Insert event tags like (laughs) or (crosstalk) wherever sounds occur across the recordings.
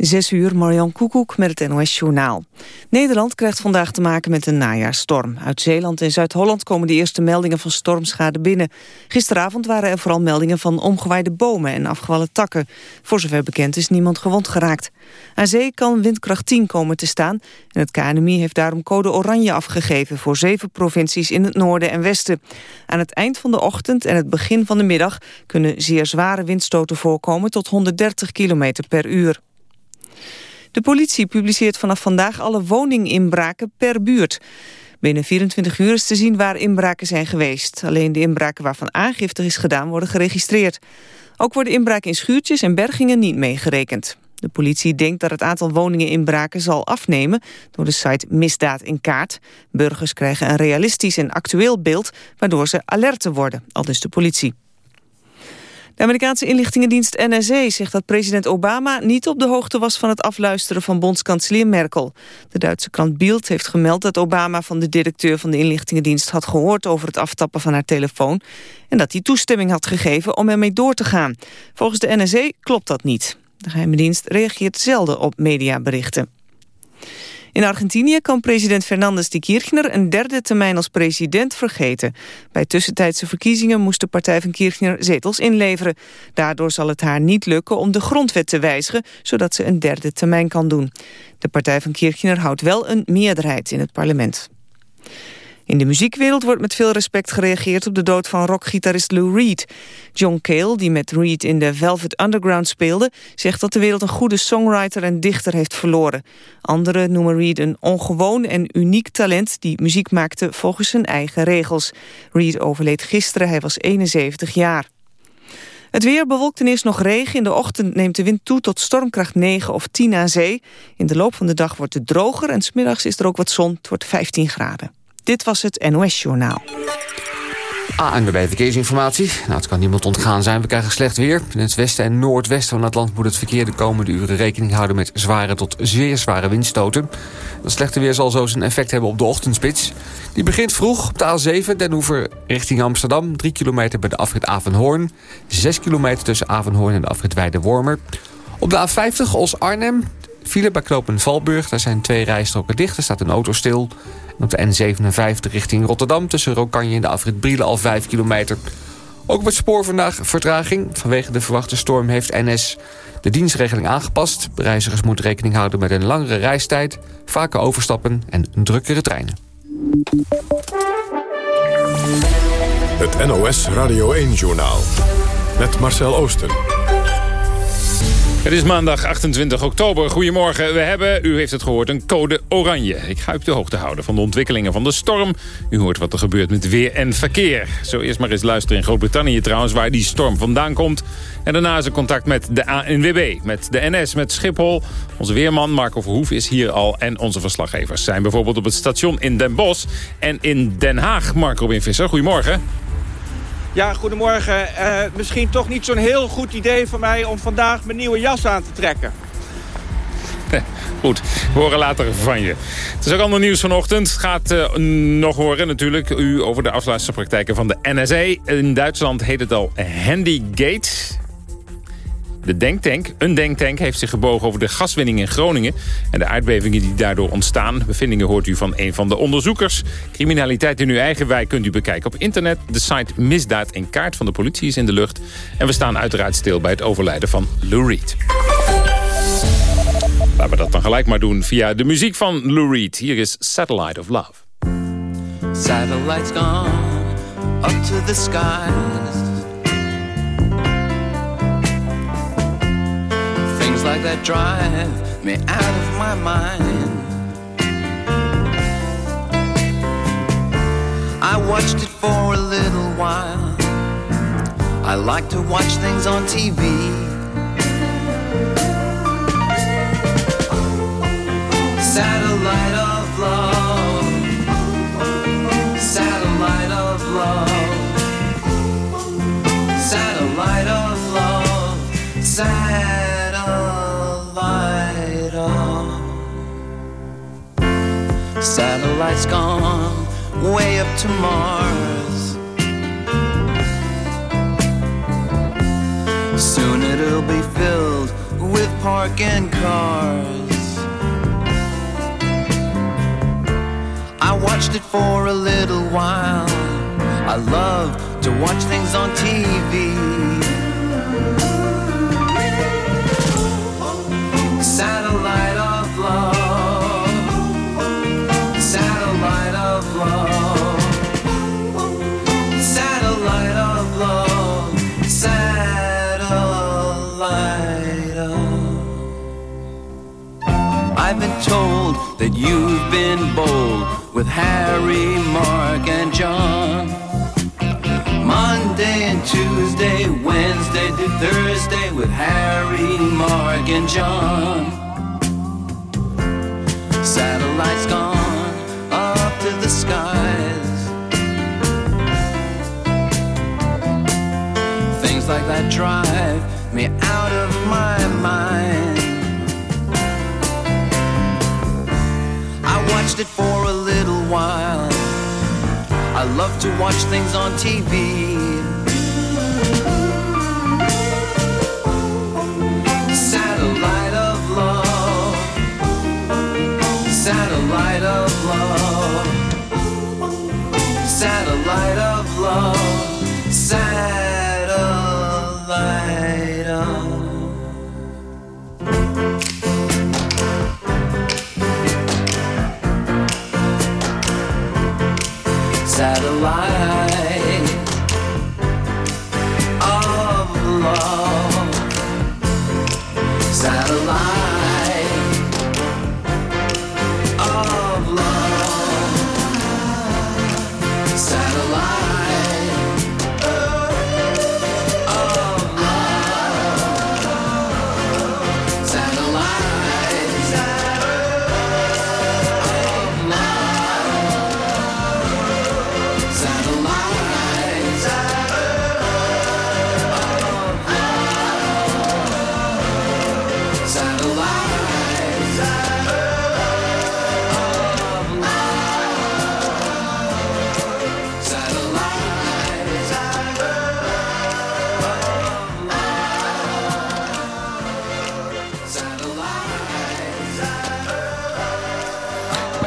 Zes uur, Marjan Koekoek met het NOS-journaal. Nederland krijgt vandaag te maken met een najaarstorm. Uit Zeeland en Zuid-Holland komen de eerste meldingen van stormschade binnen. Gisteravond waren er vooral meldingen van omgewaaide bomen en afgevallen takken. Voor zover bekend is niemand gewond geraakt. Aan zee kan windkracht 10 komen te staan. En het KNMI heeft daarom code oranje afgegeven... voor zeven provincies in het noorden en westen. Aan het eind van de ochtend en het begin van de middag... kunnen zeer zware windstoten voorkomen tot 130 km per uur. De politie publiceert vanaf vandaag alle woninginbraken per buurt. Binnen 24 uur is te zien waar inbraken zijn geweest. Alleen de inbraken waarvan aangifte is gedaan worden geregistreerd. Ook worden inbraken in schuurtjes en bergingen niet meegerekend. De politie denkt dat het aantal woningeninbraken zal afnemen door de site Misdaad in Kaart. Burgers krijgen een realistisch en actueel beeld waardoor ze alerter worden, al dus de politie. De Amerikaanse inlichtingendienst NSA zegt dat president Obama niet op de hoogte was van het afluisteren van bondskanselier Merkel. De Duitse krant Bild heeft gemeld dat Obama van de directeur van de inlichtingendienst had gehoord over het aftappen van haar telefoon en dat hij toestemming had gegeven om ermee door te gaan. Volgens de NSA klopt dat niet. De geheime dienst reageert zelden op mediaberichten. In Argentinië kan president Fernandez de Kirchner een derde termijn als president vergeten. Bij tussentijdse verkiezingen moest de partij van Kirchner zetels inleveren. Daardoor zal het haar niet lukken om de grondwet te wijzigen, zodat ze een derde termijn kan doen. De partij van Kirchner houdt wel een meerderheid in het parlement. In de muziekwereld wordt met veel respect gereageerd op de dood van rockgitarist Lou Reed. John Cale, die met Reed in de Velvet Underground speelde, zegt dat de wereld een goede songwriter en dichter heeft verloren. Anderen noemen Reed een ongewoon en uniek talent die muziek maakte volgens zijn eigen regels. Reed overleed gisteren, hij was 71 jaar. Het weer bewolkt en is nog regen. In de ochtend neemt de wind toe tot stormkracht 9 of 10 aan zee. In de loop van de dag wordt het droger en smiddags is er ook wat zon. Het wordt 15 graden. Dit was het NOS Journaal. ANWB Verkeersinformatie. Nou, het kan niemand ontgaan zijn. We krijgen slecht weer. In het westen en noordwesten van het land moet het verkeer de komende uren rekening houden met zware tot zeer zware windstoten. Dat slechte weer zal zo zijn effect hebben op de ochtendspits. Die begint vroeg op de A7 Den Hoever richting Amsterdam. 3 kilometer bij de afrit Avenhoorn. 6 kilometer tussen Avenhoorn en de afrit Weide-Wormer. Op de A50 Os-Arnhem. File bij knopen Valburg. Daar zijn twee rijstroken dicht. Er staat een auto stil op de N57 richting Rotterdam tussen Rokanje en de afrit Brielen al 5 kilometer. Ook op het spoor vandaag vertraging. Vanwege de verwachte storm heeft NS de dienstregeling aangepast. Reizigers moeten rekening houden met een langere reistijd, vaker overstappen en drukkere treinen. Het NOS Radio 1-journaal met Marcel Oosten. Het is maandag 28 oktober. Goedemorgen. We hebben, u heeft het gehoord, een code oranje. Ik ga u op de hoogte houden van de ontwikkelingen van de storm. U hoort wat er gebeurt met weer en verkeer. Zo eerst maar eens luisteren in Groot-Brittannië trouwens... waar die storm vandaan komt. En daarna is er contact met de ANWB, met de NS, met Schiphol. Onze weerman Marco Verhoef is hier al. En onze verslaggevers zijn bijvoorbeeld op het station in Den Bosch... en in Den Haag. Marco Robin Visser, goedemorgen. Ja, goedemorgen. Uh, misschien toch niet zo'n heel goed idee voor mij om vandaag mijn nieuwe jas aan te trekken. (laughs) Goed, we horen later van je. Het is ook ander nieuws vanochtend. Gaat uh, nog horen natuurlijk u over de afluisterpraktijken van de NSA. In Duitsland heet het al Handygate. De denktank, een denktank, heeft zich gebogen over de gaswinning in Groningen... en de aardbevingen die daardoor ontstaan. Bevindingen hoort u van een van de onderzoekers. Criminaliteit in uw eigen wijk kunt u bekijken op internet. De site Misdaad in Kaart van de politie is in de lucht. En we staan uiteraard stil bij het overlijden van Lou Reed. Laten we dat dan gelijk maar doen via de muziek van Lou Reed. Hier is Satellite of Love. Satellites gone up to the skies Like that drive me out of my mind. I watched it for a little while. I like to watch things on TV. Satellite of love. Satellite of love. Satellite of love. Satellite Satellite's gone way up to Mars. Soon it'll be filled with parking cars. I watched it for a little while. I love to watch things on TV. I've been told that you've been bold with Harry, Mark, and John. Monday and Tuesday, Wednesday to Thursday with Harry, Mark, and John. Satellites gone up to the skies. Things like that drive me out of my mind. Watched it for a little while. I love to watch things on TV. Satellite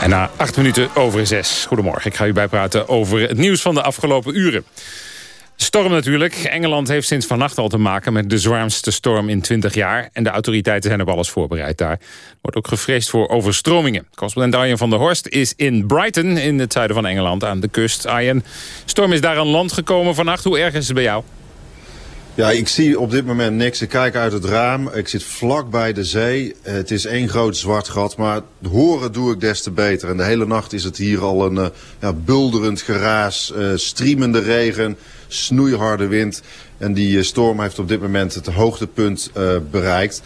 En na acht minuten over zes. Goedemorgen, ik ga u bijpraten over het nieuws van de afgelopen uren. Storm natuurlijk. Engeland heeft sinds vannacht al te maken met de zwaarste storm in 20 jaar. En de autoriteiten zijn op alles voorbereid daar. Wordt ook gevreesd voor overstromingen. Correspondent Arjen van der Horst is in Brighton in het zuiden van Engeland aan de kust. Arjen, storm is daar aan land gekomen vannacht. Hoe erg is het bij jou? Ja, ik zie op dit moment niks. Ik kijk uit het raam. Ik zit vlak bij de zee. Het is één groot zwart gat, maar horen doe ik des te beter. En de hele nacht is het hier al een uh, ja, bulderend geraas, streamende regen, snoeiharde wind. En die storm heeft op dit moment het hoogtepunt bereikt.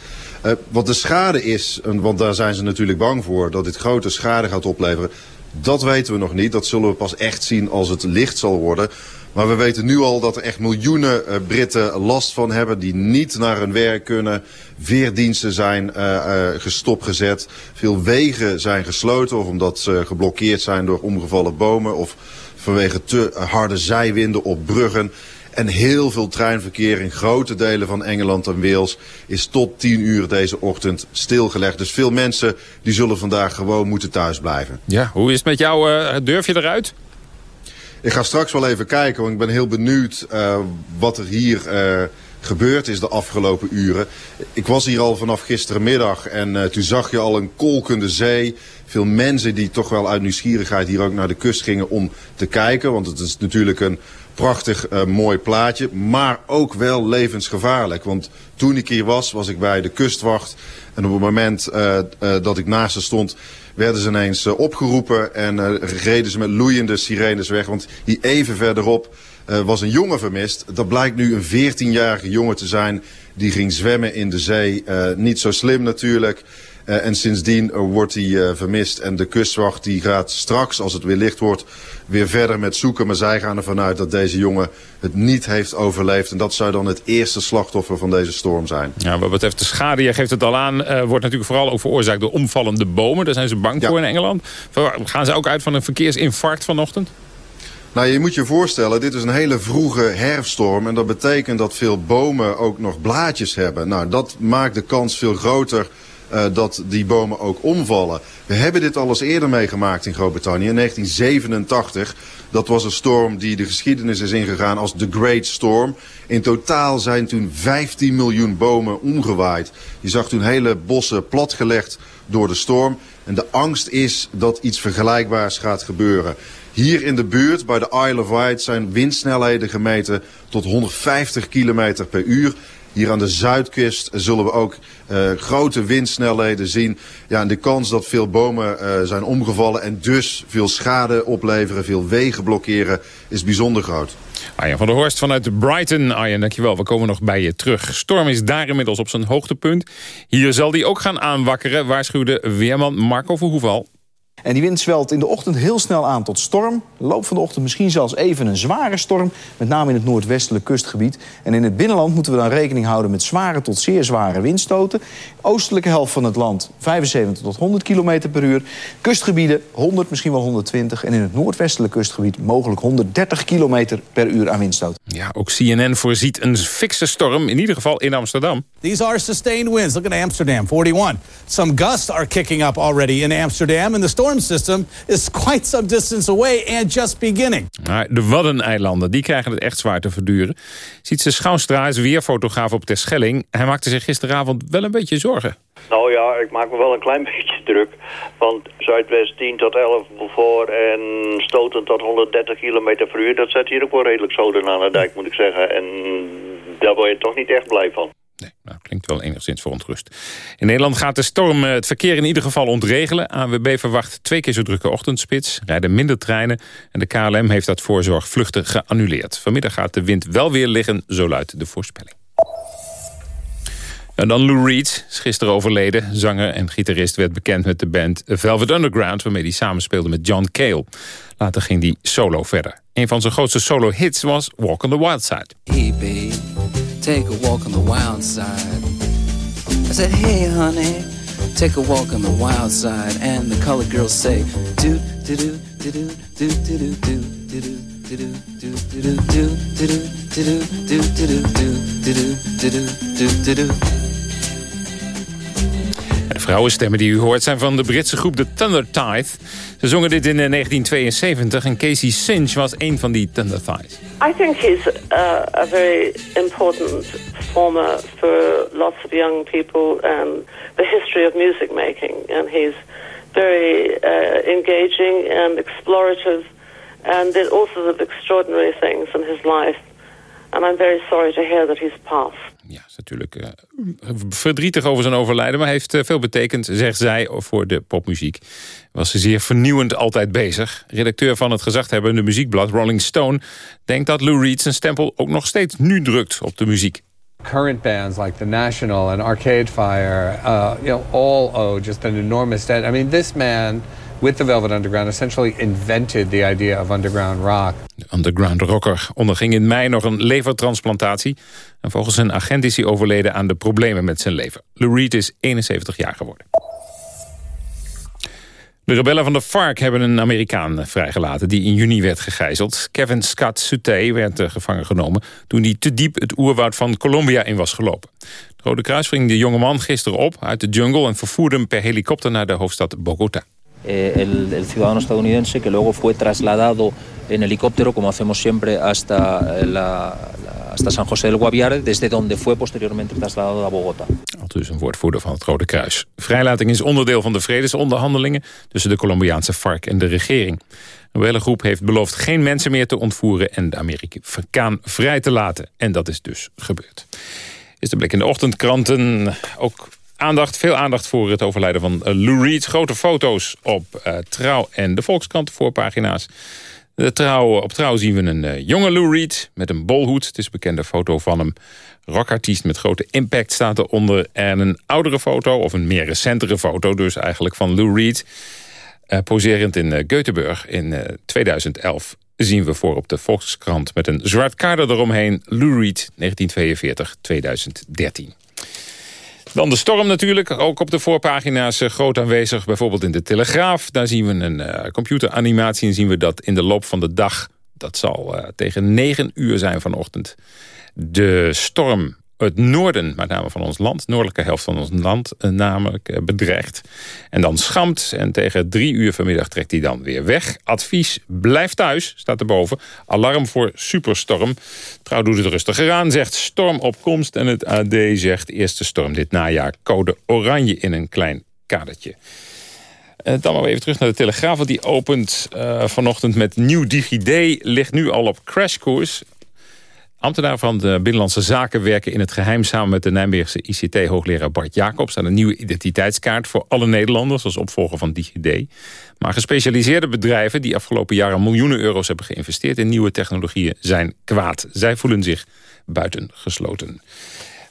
wat de schade is, want daar zijn ze natuurlijk bang voor, dat dit grote schade gaat opleveren. Dat weten we nog niet. Dat zullen we pas echt zien als het licht zal worden. Maar we weten nu al dat er echt miljoenen uh, Britten last van hebben... die niet naar hun werk kunnen. Veerdiensten zijn uh, uh, gestopgezet. Veel wegen zijn gesloten of omdat ze geblokkeerd zijn door omgevallen bomen... of vanwege te harde zijwinden op bruggen. En heel veel treinverkeer in grote delen van Engeland en Wales is tot 10 uur deze ochtend stilgelegd. Dus veel mensen die zullen vandaag gewoon moeten thuisblijven. Ja, hoe is het met jou? durf je eruit? Ik ga straks wel even kijken, want ik ben heel benieuwd uh, wat er hier uh, gebeurd is de afgelopen uren. Ik was hier al vanaf gisterenmiddag en uh, toen zag je al een kolkende zee. Veel mensen die toch wel uit nieuwsgierigheid hier ook naar de kust gingen om te kijken. Want het is natuurlijk een prachtig mooi plaatje, maar ook wel levensgevaarlijk. Want toen ik hier was, was ik bij de kustwacht. En op het moment dat ik naast ze stond werden ze ineens uh, opgeroepen en uh, reden ze met loeiende sirenes weg. Want hier even verderop uh, was een jongen vermist. Dat blijkt nu een 14-jarige jongen te zijn die ging zwemmen in de zee. niet zo slim natuurlijk. Uh, en sindsdien uh, wordt hij uh, vermist. En de kustwacht die gaat straks, als het weer licht wordt, weer verder met zoeken. Maar zij gaan ervan uit dat deze jongen het niet heeft overleefd. En dat zou dan het eerste slachtoffer van deze storm zijn. Ja, wat betreft de schade, je geeft het al aan, wordt natuurlijk vooral ook veroorzaakt door omvallende bomen. Daar zijn ze bang ja. voor in Engeland. Gaan ze ook uit van een verkeersinfarct vanochtend? Nou, je moet je voorstellen, dit is een hele vroege herfststorm. En dat betekent dat veel bomen ook nog blaadjes hebben. Nou, dat maakt de kans veel groter uh, dat die bomen ook omvallen. We hebben dit al eens eerder meegemaakt in Groot-Brittannië. In 1987. Dat was een storm die de geschiedenis is ingegaan als The Great Storm. In totaal zijn toen 15 miljoen bomen omgewaaid. Je zag toen hele bossen platgelegd door de storm. En de angst is dat iets vergelijkbaars gaat gebeuren. Hier in de buurt, bij de Isle of Wight, zijn windsnelheden gemeten tot 150 km per uur. Hier aan de zuidkust zullen we ook uh, grote windsnelheden zien. Ja, en de kans dat veel bomen uh, zijn omgevallen en dus veel schade opleveren, veel wegen blokkeren, is bijzonder groot. Arjen van der Horst vanuit Brighton. Arjen, dankjewel. We komen nog bij je terug. Storm is daar inmiddels op zijn hoogtepunt. Hier zal die ook gaan aanwakkeren, waarschuwde weerman Marco Verhoeval. En die wind zwelt in de ochtend heel snel aan tot storm. De loop van de ochtend misschien zelfs even een zware storm. Met name in het noordwestelijk kustgebied. En in het binnenland moeten we dan rekening houden met zware tot zeer zware windstoten. Oostelijke helft van het land 75 tot 100 km per uur. Kustgebieden 100, misschien wel 120. En in het noordwestelijk kustgebied mogelijk 130 km per uur aan windstoten. Ja, ook CNN voorziet een fikse storm, in ieder geval in Amsterdam. These are sustained winds. Look at Amsterdam, 41. Some gusts are kicking up already in Amsterdam. And the storm system is quite some distance away and just beginning. De Waddeneilanden, die krijgen het echt zwaar te verduren. Ziet ze Schouwstra is weerfotograaf op Terschelling. Hij maakte zich gisteravond wel een beetje zorgen. Nou ja, ik maak me wel een klein (laughs) beetje druk. Want Zuidwest 10 tot 11 voor en stoten tot 130 km per uur... dat zet hier ook wel redelijk zoden aan de dijk, moet ik zeggen. En daar word je toch niet echt blij van. Nee, nou, klinkt wel enigszins verontrust. In Nederland gaat de storm eh, het verkeer in ieder geval ontregelen. ANWB verwacht twee keer zo drukke ochtendspits, rijden minder treinen... en de KLM heeft dat voorzorg vluchten geannuleerd. Vanmiddag gaat de wind wel weer liggen, zo luidt de voorspelling. En dan Lou Reed, is gisteren overleden. Zanger en gitarist werd bekend met de band Velvet Underground... waarmee hij samenspeelde met John Cale. Later ging hij solo verder. Een van zijn grootste solo-hits was Walk on the Wild Side. Take a walk on the wild side. I said, hey honey, take a walk on the wild side. And the colored girls say, do do do do do do do do do do do do do do do vrouwenstemmen die u hoort zijn van de Britse groep The Thunder Tithe. Ze zongen dit in 1972 en Casey Cinch was een van die Thunder Thighs. I think he's uh, a very important performer for lots of young people and the history of music making. And he's very uh, engaging and explorative and did all sorts of extraordinary things in his life. And I'm very sorry to hear that he's passed. Ja, is natuurlijk uh, verdrietig over zijn overlijden... maar heeft uh, veel betekend, zegt zij, voor de popmuziek. Was ze zeer vernieuwend altijd bezig. Redacteur van het gezaghebbende muziekblad Rolling Stone... denkt dat Lou Reed zijn stempel ook nog steeds nu drukt op de muziek. Current bands like The National and Arcade Fire... Uh, you know, all owe just an enormous debt. I mean, this man with the Velvet Underground essentially invented the idea of underground rock. De underground rocker onderging in mei nog een levertransplantatie. En volgens zijn agent is hij overleden aan de problemen met zijn lever. Lou Reed is 71 jaar geworden. De rebellen van de FARC hebben een Amerikaan vrijgelaten... die in juni werd gegijzeld. Kevin Scott Sute werd gevangen genomen... toen hij te diep het oerwoud van Colombia in was gelopen. Het Rode Kruis ving de jongeman gisteren op uit de jungle... en vervoerde hem per helikopter naar de hoofdstad Bogota. Eh, el, el, ciudadano estadounidense que luego fue trasladado en helicóptero, como hacemos siempre, hasta, eh, la, hasta San José del Guaviare, desde donde fue posteriormente trasladado a Bogotá. Al dus een woordvoerder van het Rode Kruis. Vrijlating is onderdeel van de vredesonderhandelingen tussen de Colombiaanse FARC en de regering. De rebellengroep heeft beloofd geen mensen meer te ontvoeren en de Amerikaan vrij te laten. En dat is dus gebeurd. Is de blik in de ochtendkranten ook aandacht, veel aandacht voor het overlijden van uh, Lou Reed. Grote foto's op uh, Trouw en de Volkskrant voorpagina's. De trouw, op Trouw zien we een uh, jonge Lou Reed met een bolhoed. Het is een bekende foto van hem. Rockartiest met grote impact staat eronder. En een oudere foto, of een meer recentere foto dus eigenlijk van Lou Reed. poserend in Göteborg in 2011 zien we voor op de Volkskrant... met een zwart kader eromheen. Lou Reed, 1942-2013. Dan de storm natuurlijk, ook op de voorpagina's uh, groot aanwezig. Bijvoorbeeld in de Telegraaf. Daar zien we een uh, computeranimatie en zien we dat in de loop van de dag Dat zal uh, tegen 9 uur zijn vanochtend. De storm het noorden, met name van ons land, noordelijke helft van ons land, uh, namelijk uh, bedreigt. En dan schampt en tegen drie uur vanmiddag trekt hij dan weer weg. Advies, blijf thuis, staat erboven. Alarm voor superstorm. Trouw doet het rustiger aan, zegt storm. En het AD zegt eerste storm dit najaar. Code oranje in een klein kadertje. Uh, dan maar even terug naar de Telegraaf. Want die opent vanochtend met nieuw DigiD. Ligt nu al op crashkoers. Ambtenaren van de Binnenlandse Zaken werken in het geheim... samen met de Nijmeegse ICT-hoogleraar Bart Jacobs... aan een nieuwe identiteitskaart voor alle Nederlanders... als opvolger van DigiD. Maar gespecialiseerde bedrijven die afgelopen jaren... miljoenen euro's hebben geïnvesteerd in nieuwe technologieën... zijn kwaad. Zij voelen zich buitengesloten.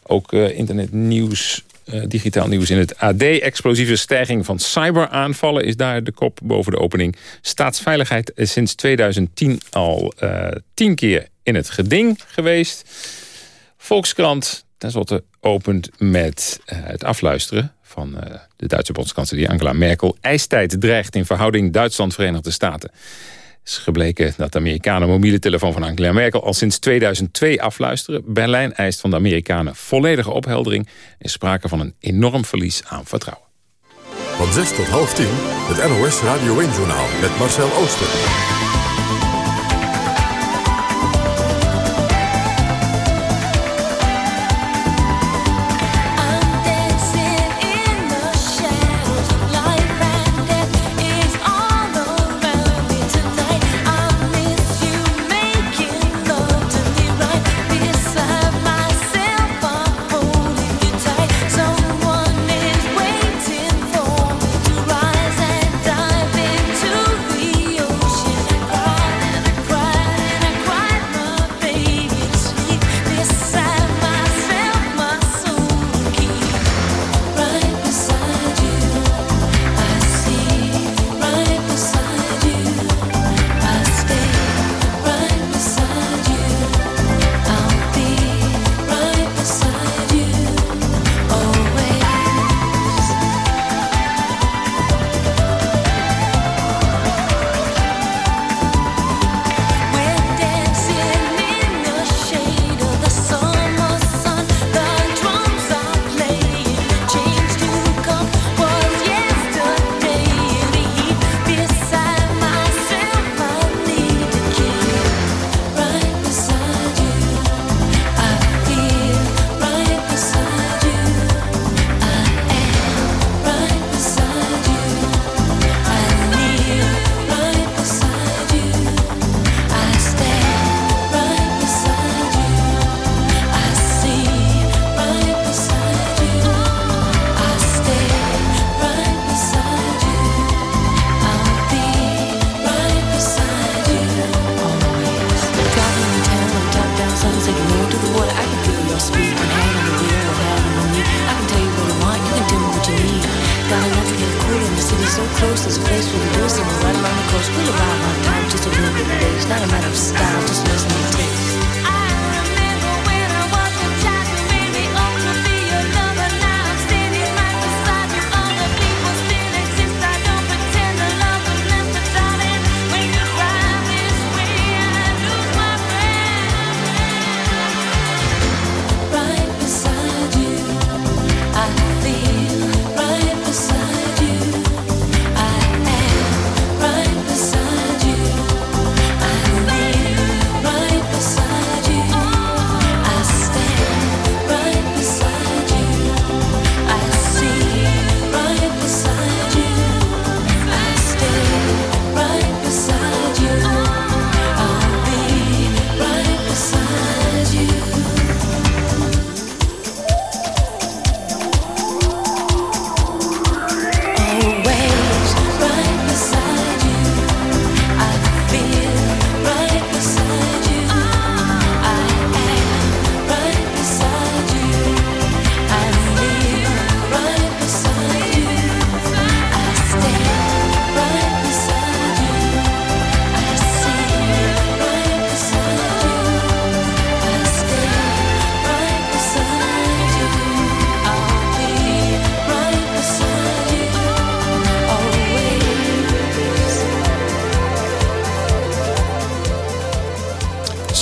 Ook uh, internetnieuws uh, digitaal nieuws in het AD. Explosieve stijging van cyberaanvallen is daar de kop boven de opening. Staatsveiligheid is sinds 2010 al uh, tien keer in het geding geweest. Volkskrant tenslotte opent met uh, het afluisteren van de Duitse bondskanselier Angela Merkel. IJstijd dreigt in verhouding Duitsland-Verenigde Staten is gebleken dat de Amerikanen mobiele telefoon van Angela Merkel al sinds 2002 afluisteren. Berlijn eist van de Amerikanen volledige opheldering. Er sprake van een enorm verlies aan vertrouwen. Van 6 tot half 10, het NOS Radio 1-journaal met Marcel Ooster.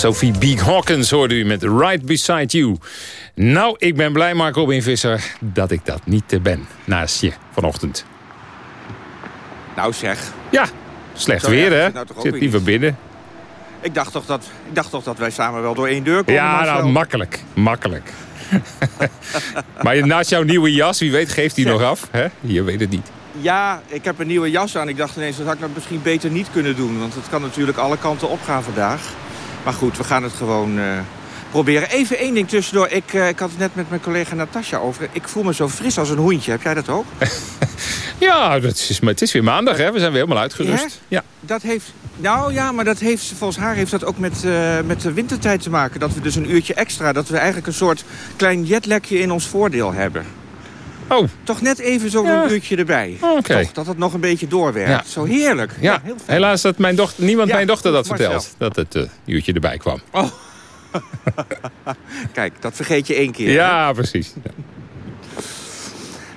Sophie Beek Hawkins hoorde u met Right Beside You. Nou, ik ben blij, Mark Robin Visser, dat ik dat niet ben naast je vanochtend. Nou zeg. Ja, slecht weer hè? nou Zit weer liever niet. binnen. Ik dacht, toch dat, ik dacht toch dat wij samen wel door één deur komen. Ja, nou, makkelijk. Makkelijk. (laughs) maar naast jouw nieuwe jas, wie weet, geeft hij nog af. Hè? Je weet het niet. Ja, ik heb een nieuwe jas aan. Ik dacht ineens, dat had ik dat misschien beter niet kunnen doen. Want het kan natuurlijk alle kanten opgaan vandaag. Maar goed, we gaan het gewoon eh, proberen. Even één ding tussendoor. Ik, eh, ik had het net met mijn collega Natasja over. Ik voel me zo fris als een hoentje. Heb jij dat ook? (laughs) Ja, dat is, maar het is weer maandag, hè? We zijn weer helemaal uitgerust. Ja. Dat heeft, nou ja, maar dat heeft, volgens haar heeft dat ook met, eh, met de wintertijd te maken. Dat we dus een uurtje extra, dat we eigenlijk een soort klein jetlekje in ons voordeel hebben. Oh. Toch net even zo'n Ja. uurtje erbij. Oké. Toch, dat het nog een beetje doorwerkt. Ja. Zo heerlijk. Ja, heel helaas dat mijn dochter, niemand mijn dochter dat Marcel. vertelt. Dat het uurtje erbij kwam. Oh. (laughs) Kijk, dat vergeet je één keer. hè? Ja, precies.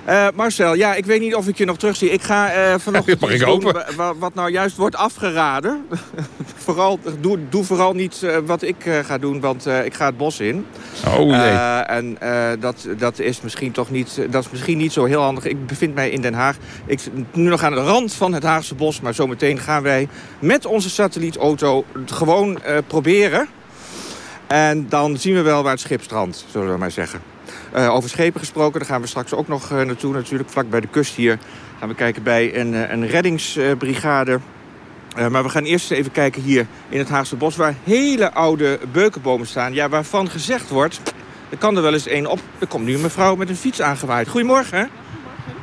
Eh, Marcel, ja, ik weet niet of ik je nog terugzie. Ik ga eh vanochtend (laughs) Mag ik hopen? wat nou juist wordt afgeraden. (laughs) vooral, doe, doe vooral niet eh, wat ik ga doen, want ik ga het bos in. Oh jee. En dat, dat, is misschien toch niet, dat is misschien niet zo heel handig. Ik bevind mij in Den Haag. Ik nu nog aan de rand van het Haagse bos. Maar zometeen gaan wij met onze satellietauto gewoon proberen. En dan zien we wel waar het schip strandt, zullen we maar zeggen. Eh, over schepen gesproken, daar gaan we straks ook nog eh, naartoe natuurlijk. Vlak bij de kust hier gaan we kijken bij een, eh, een reddingsbrigade. Maar we gaan eerst even kijken hier in het Haagse bos... waar hele oude beukenbomen staan. Ja, waarvan gezegd wordt, er kan er wel eens één op. Er komt nu een mevrouw met een fiets aangewaaid. Goedemorgen.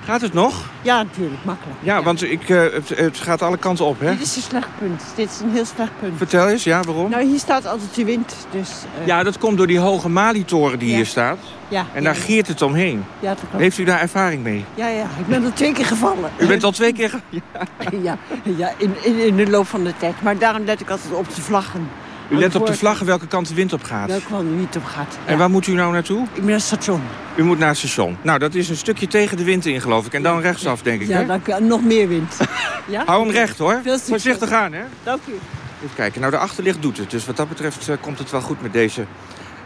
Gaat het nog? Ja, natuurlijk, makkelijk. Ja, want ik, eh, het, het gaat alle kanten op, hè? Dit is een slecht punt. Dit is een heel slecht punt. Vertel eens, ja, waarom? Nou, hier staat altijd de wind, dus... eh, Ja, dat komt door die hoge malitoren die Ja. hier staat. ja, En daar giert het omheen. Ja, dat klopt. Heeft u daar ervaring mee? Ja, ja, ik ben er twee keer gevallen. U bent al twee keer... (laughs) Ja, ja in, in, in de loop van de tijd. Maar daarom let ik altijd op de vlaggen. U let op de vlaggen welke kant de wind op gaat. Welke kant de wind op gaat. En waar moet u nou naartoe? Ik ben naar het station. U moet naar het station. Nou, dat is een stukje tegen de wind in, geloof ik. En dan rechtsaf, denk ik, Ja, hè? dan kan nog meer wind. (laughs) Ja? Hou hem recht, hoor. Voorzichtig aan, hè? Dank u. Even kijken. Nou, de achterlicht doet het. Dus wat dat betreft eh, komt het wel goed met deze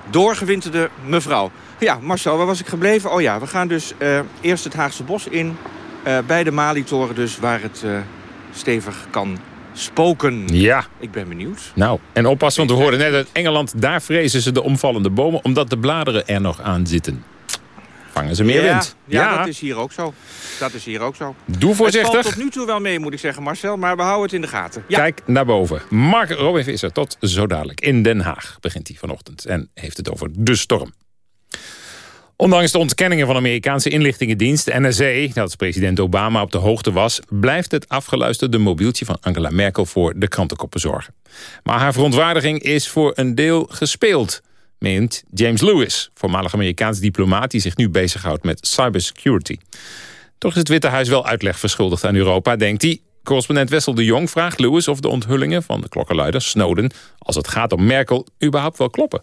doorgewinterde mevrouw. Ja, Marcel, waar was ik gebleven? Oh ja, we gaan dus eh, eerst het Haagse Bos in. eh, bij de Malitoren dus, waar het stevig kan spoken. Ja. Ik ben benieuwd. Nou, en oppassen, want we hoorden net uit Engeland... daar vrezen ze de omvallende bomen... omdat de bladeren er nog aan zitten. Vangen ze meer ja, wind. Ja, dat is hier ook zo. Dat is hier ook zo. Doe voorzichtig. Het valt tot nu toe wel mee, moet ik zeggen, Marcel. Maar we houden het in de gaten. Ja. Kijk naar boven. Mark Robin Visser, tot zo dadelijk. In Den Haag begint hij vanochtend. En heeft het over de storm. Ondanks de ontkenningen van Amerikaanse inlichtingendienst, NSA... dat president Obama op de hoogte was... blijft het afgeluisterde mobieltje van Angela Merkel voor de krantenkoppen zorgen. Maar haar verontwaardiging is voor een deel gespeeld... meent James Lewis, voormalig Amerikaans diplomaat... die zich nu bezighoudt met cybersecurity. Toch is het Witte Huis wel uitleg verschuldigd aan Europa, denkt hij. Correspondent Wessel de Jong vraagt Lewis of de onthullingen van de klokkenluider Snowden... als het gaat om Merkel, überhaupt wel kloppen.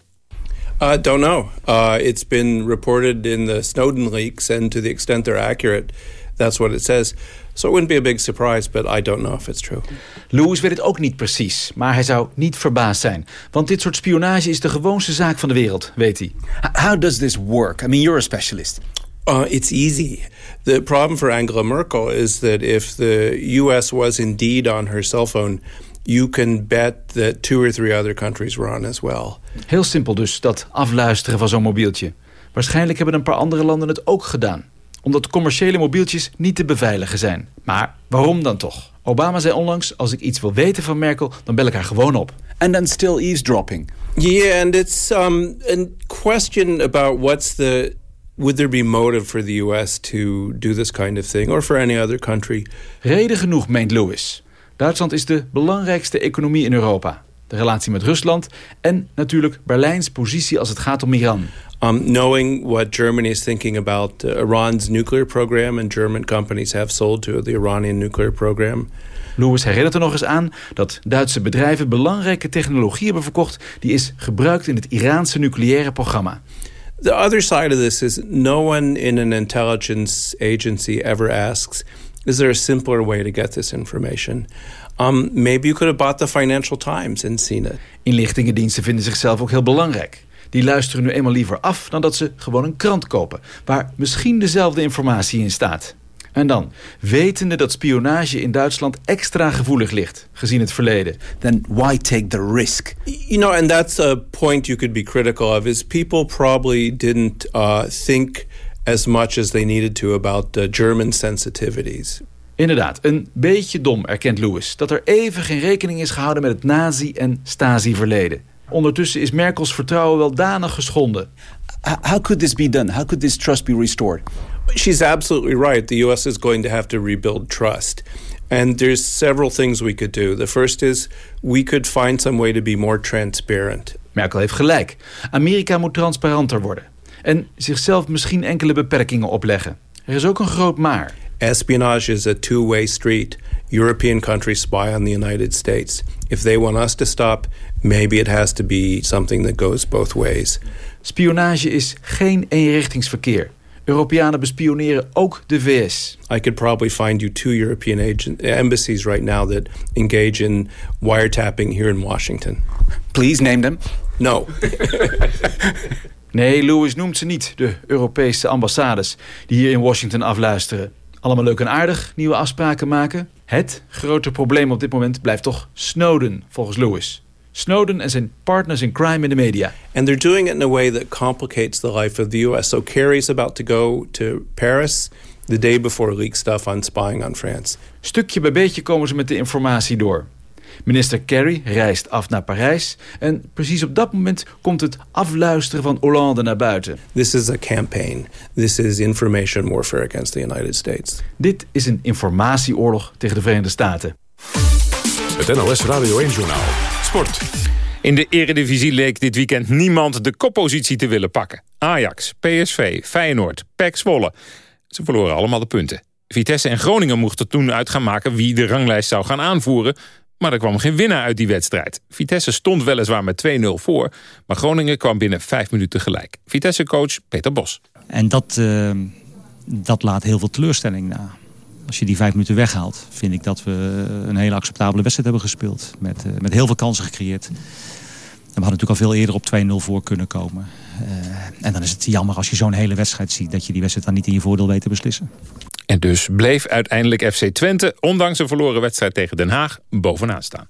Uh, don't know. Uh, it's been reported in the Snowden leaks, and to the extent they're accurate, that's what it says. So it wouldn't be a big surprise, but I don't know if it's true. Lewis weet het ook niet precies, maar hij zou niet verbaasd zijn. Want dit soort spionage is de gewoonste zaak van de wereld, weet hij. How does this work? I mean, you're a specialist. Uh, it's easy. The problem for Angela Merkel is that if the U.S. was indeed on her cell phone, you can bet that two or three other countries were on as well. Heel simpel dus, dat afluisteren van zo'n mobieltje. Waarschijnlijk hebben een paar andere landen het ook gedaan. Omdat commerciële mobieltjes niet te beveiligen zijn. Maar waarom dan toch? Obama zei onlangs, als ik iets wil weten van Merkel, dan bel ik haar gewoon op. And then still eavesdropping. Yeah, and it's um, a question about what's the would there be motive for the U.S. to do this kind of thing, or for any other country? Reden genoeg, meent Lewis. Duitsland is de belangrijkste economie in Europa. De relatie met Rusland en natuurlijk Berlijns positie als het gaat om Iran. Um, knowing what Germany is thinking about uh, Iran's nuclear program, and German companies have sold to the Iranian nuclear program. Lewis herinnert er nog eens aan dat Duitse bedrijven belangrijke technologie hebben verkocht die is gebruikt in het Iraanse nucleaire programma. The other side of this is no one in an intelligence agency ever asks, Is there a simpler way to get this information? Um, maybe you could have bought the Financial Times and seen it. Inlichtingendiensten vinden zichzelf ook heel belangrijk. Die luisteren nu eenmaal liever af dan dat ze gewoon een krant kopen... waar misschien dezelfde informatie in staat. En dan, wetende dat spionage in Duitsland extra gevoelig ligt, gezien het verleden. Then why take the risk? You know, and that's a point you could be critical of, is people probably didn't uh, think as much as they needed to about the German sensitivities. Inderdaad, een beetje dom, erkent Lewis... dat er even geen rekening is gehouden met het nazi- en stasi-verleden. Ondertussen is Merkels vertrouwen wel danig geschonden. How could this be done? How could this trust be restored? She's absolutely right. The U.S. is going to have to rebuild trust. And there's several things we could do. The first is we could find some way to be more transparent. Merkel heeft gelijk. Amerika moet transparanter worden. En zichzelf misschien enkele beperkingen opleggen. Er is ook een groot maar. Espionage is a two-way street. European countries spy on the United States. If they want us to stop, maybe it has to be something that goes both ways. Spionage is geen eenrichtingsverkeer. Europeanen bespioneren ook de VS. I could probably find you two European agent, embassies right now that engage in wiretapping here in Washington. Please name them. No. (laughs) nee, Lewis noemt ze niet, de Europese ambassades... die hier in Washington afluisteren. Allemaal leuk en aardig, nieuwe afspraken maken. Het grote probleem op dit moment blijft toch Snowden, volgens Lewis. Snowden en zijn partners in crime in de media. And they're doing it in a way that complicates the life of the US. So Kerry's about to go to Paris the day before leak stuff on spying on France. Stukje bij beetje komen ze met de informatie door. Minister Kerry reist af naar Parijs en precies op dat moment komt het afluisteren van Hollande naar buiten. This is a campaign. This is information warfare against the United States. Dit is een informatieoorlog tegen de Verenigde Staten. Het NOS Radio 1 Journaal. Sport. In de eredivisie leek dit weekend niemand de koppositie te willen pakken. Ajax, PSV, Feyenoord, PEC Zwolle. Ze verloren allemaal de punten. Vitesse en Groningen mochten toen uit gaan maken wie de ranglijst zou gaan aanvoeren. Maar er kwam geen winnaar uit die wedstrijd. Vitesse stond weliswaar met 2-0 voor, maar Groningen kwam binnen vijf minuten gelijk. Vitesse-coach Peter Bos. En dat, uh, dat laat heel veel teleurstelling na. Als je die vijf minuten weghaalt, vind ik dat we een hele acceptabele wedstrijd hebben gespeeld. Met, uh, met heel veel kansen gecreëerd. We hadden natuurlijk al veel eerder op 2-0 voor kunnen komen. Uh, en dan is het jammer als je zo'n hele wedstrijd ziet... dat je die wedstrijd dan niet in je voordeel weet te beslissen. En dus bleef uiteindelijk FC Twente, ondanks een verloren wedstrijd tegen Den Haag, bovenaan staan.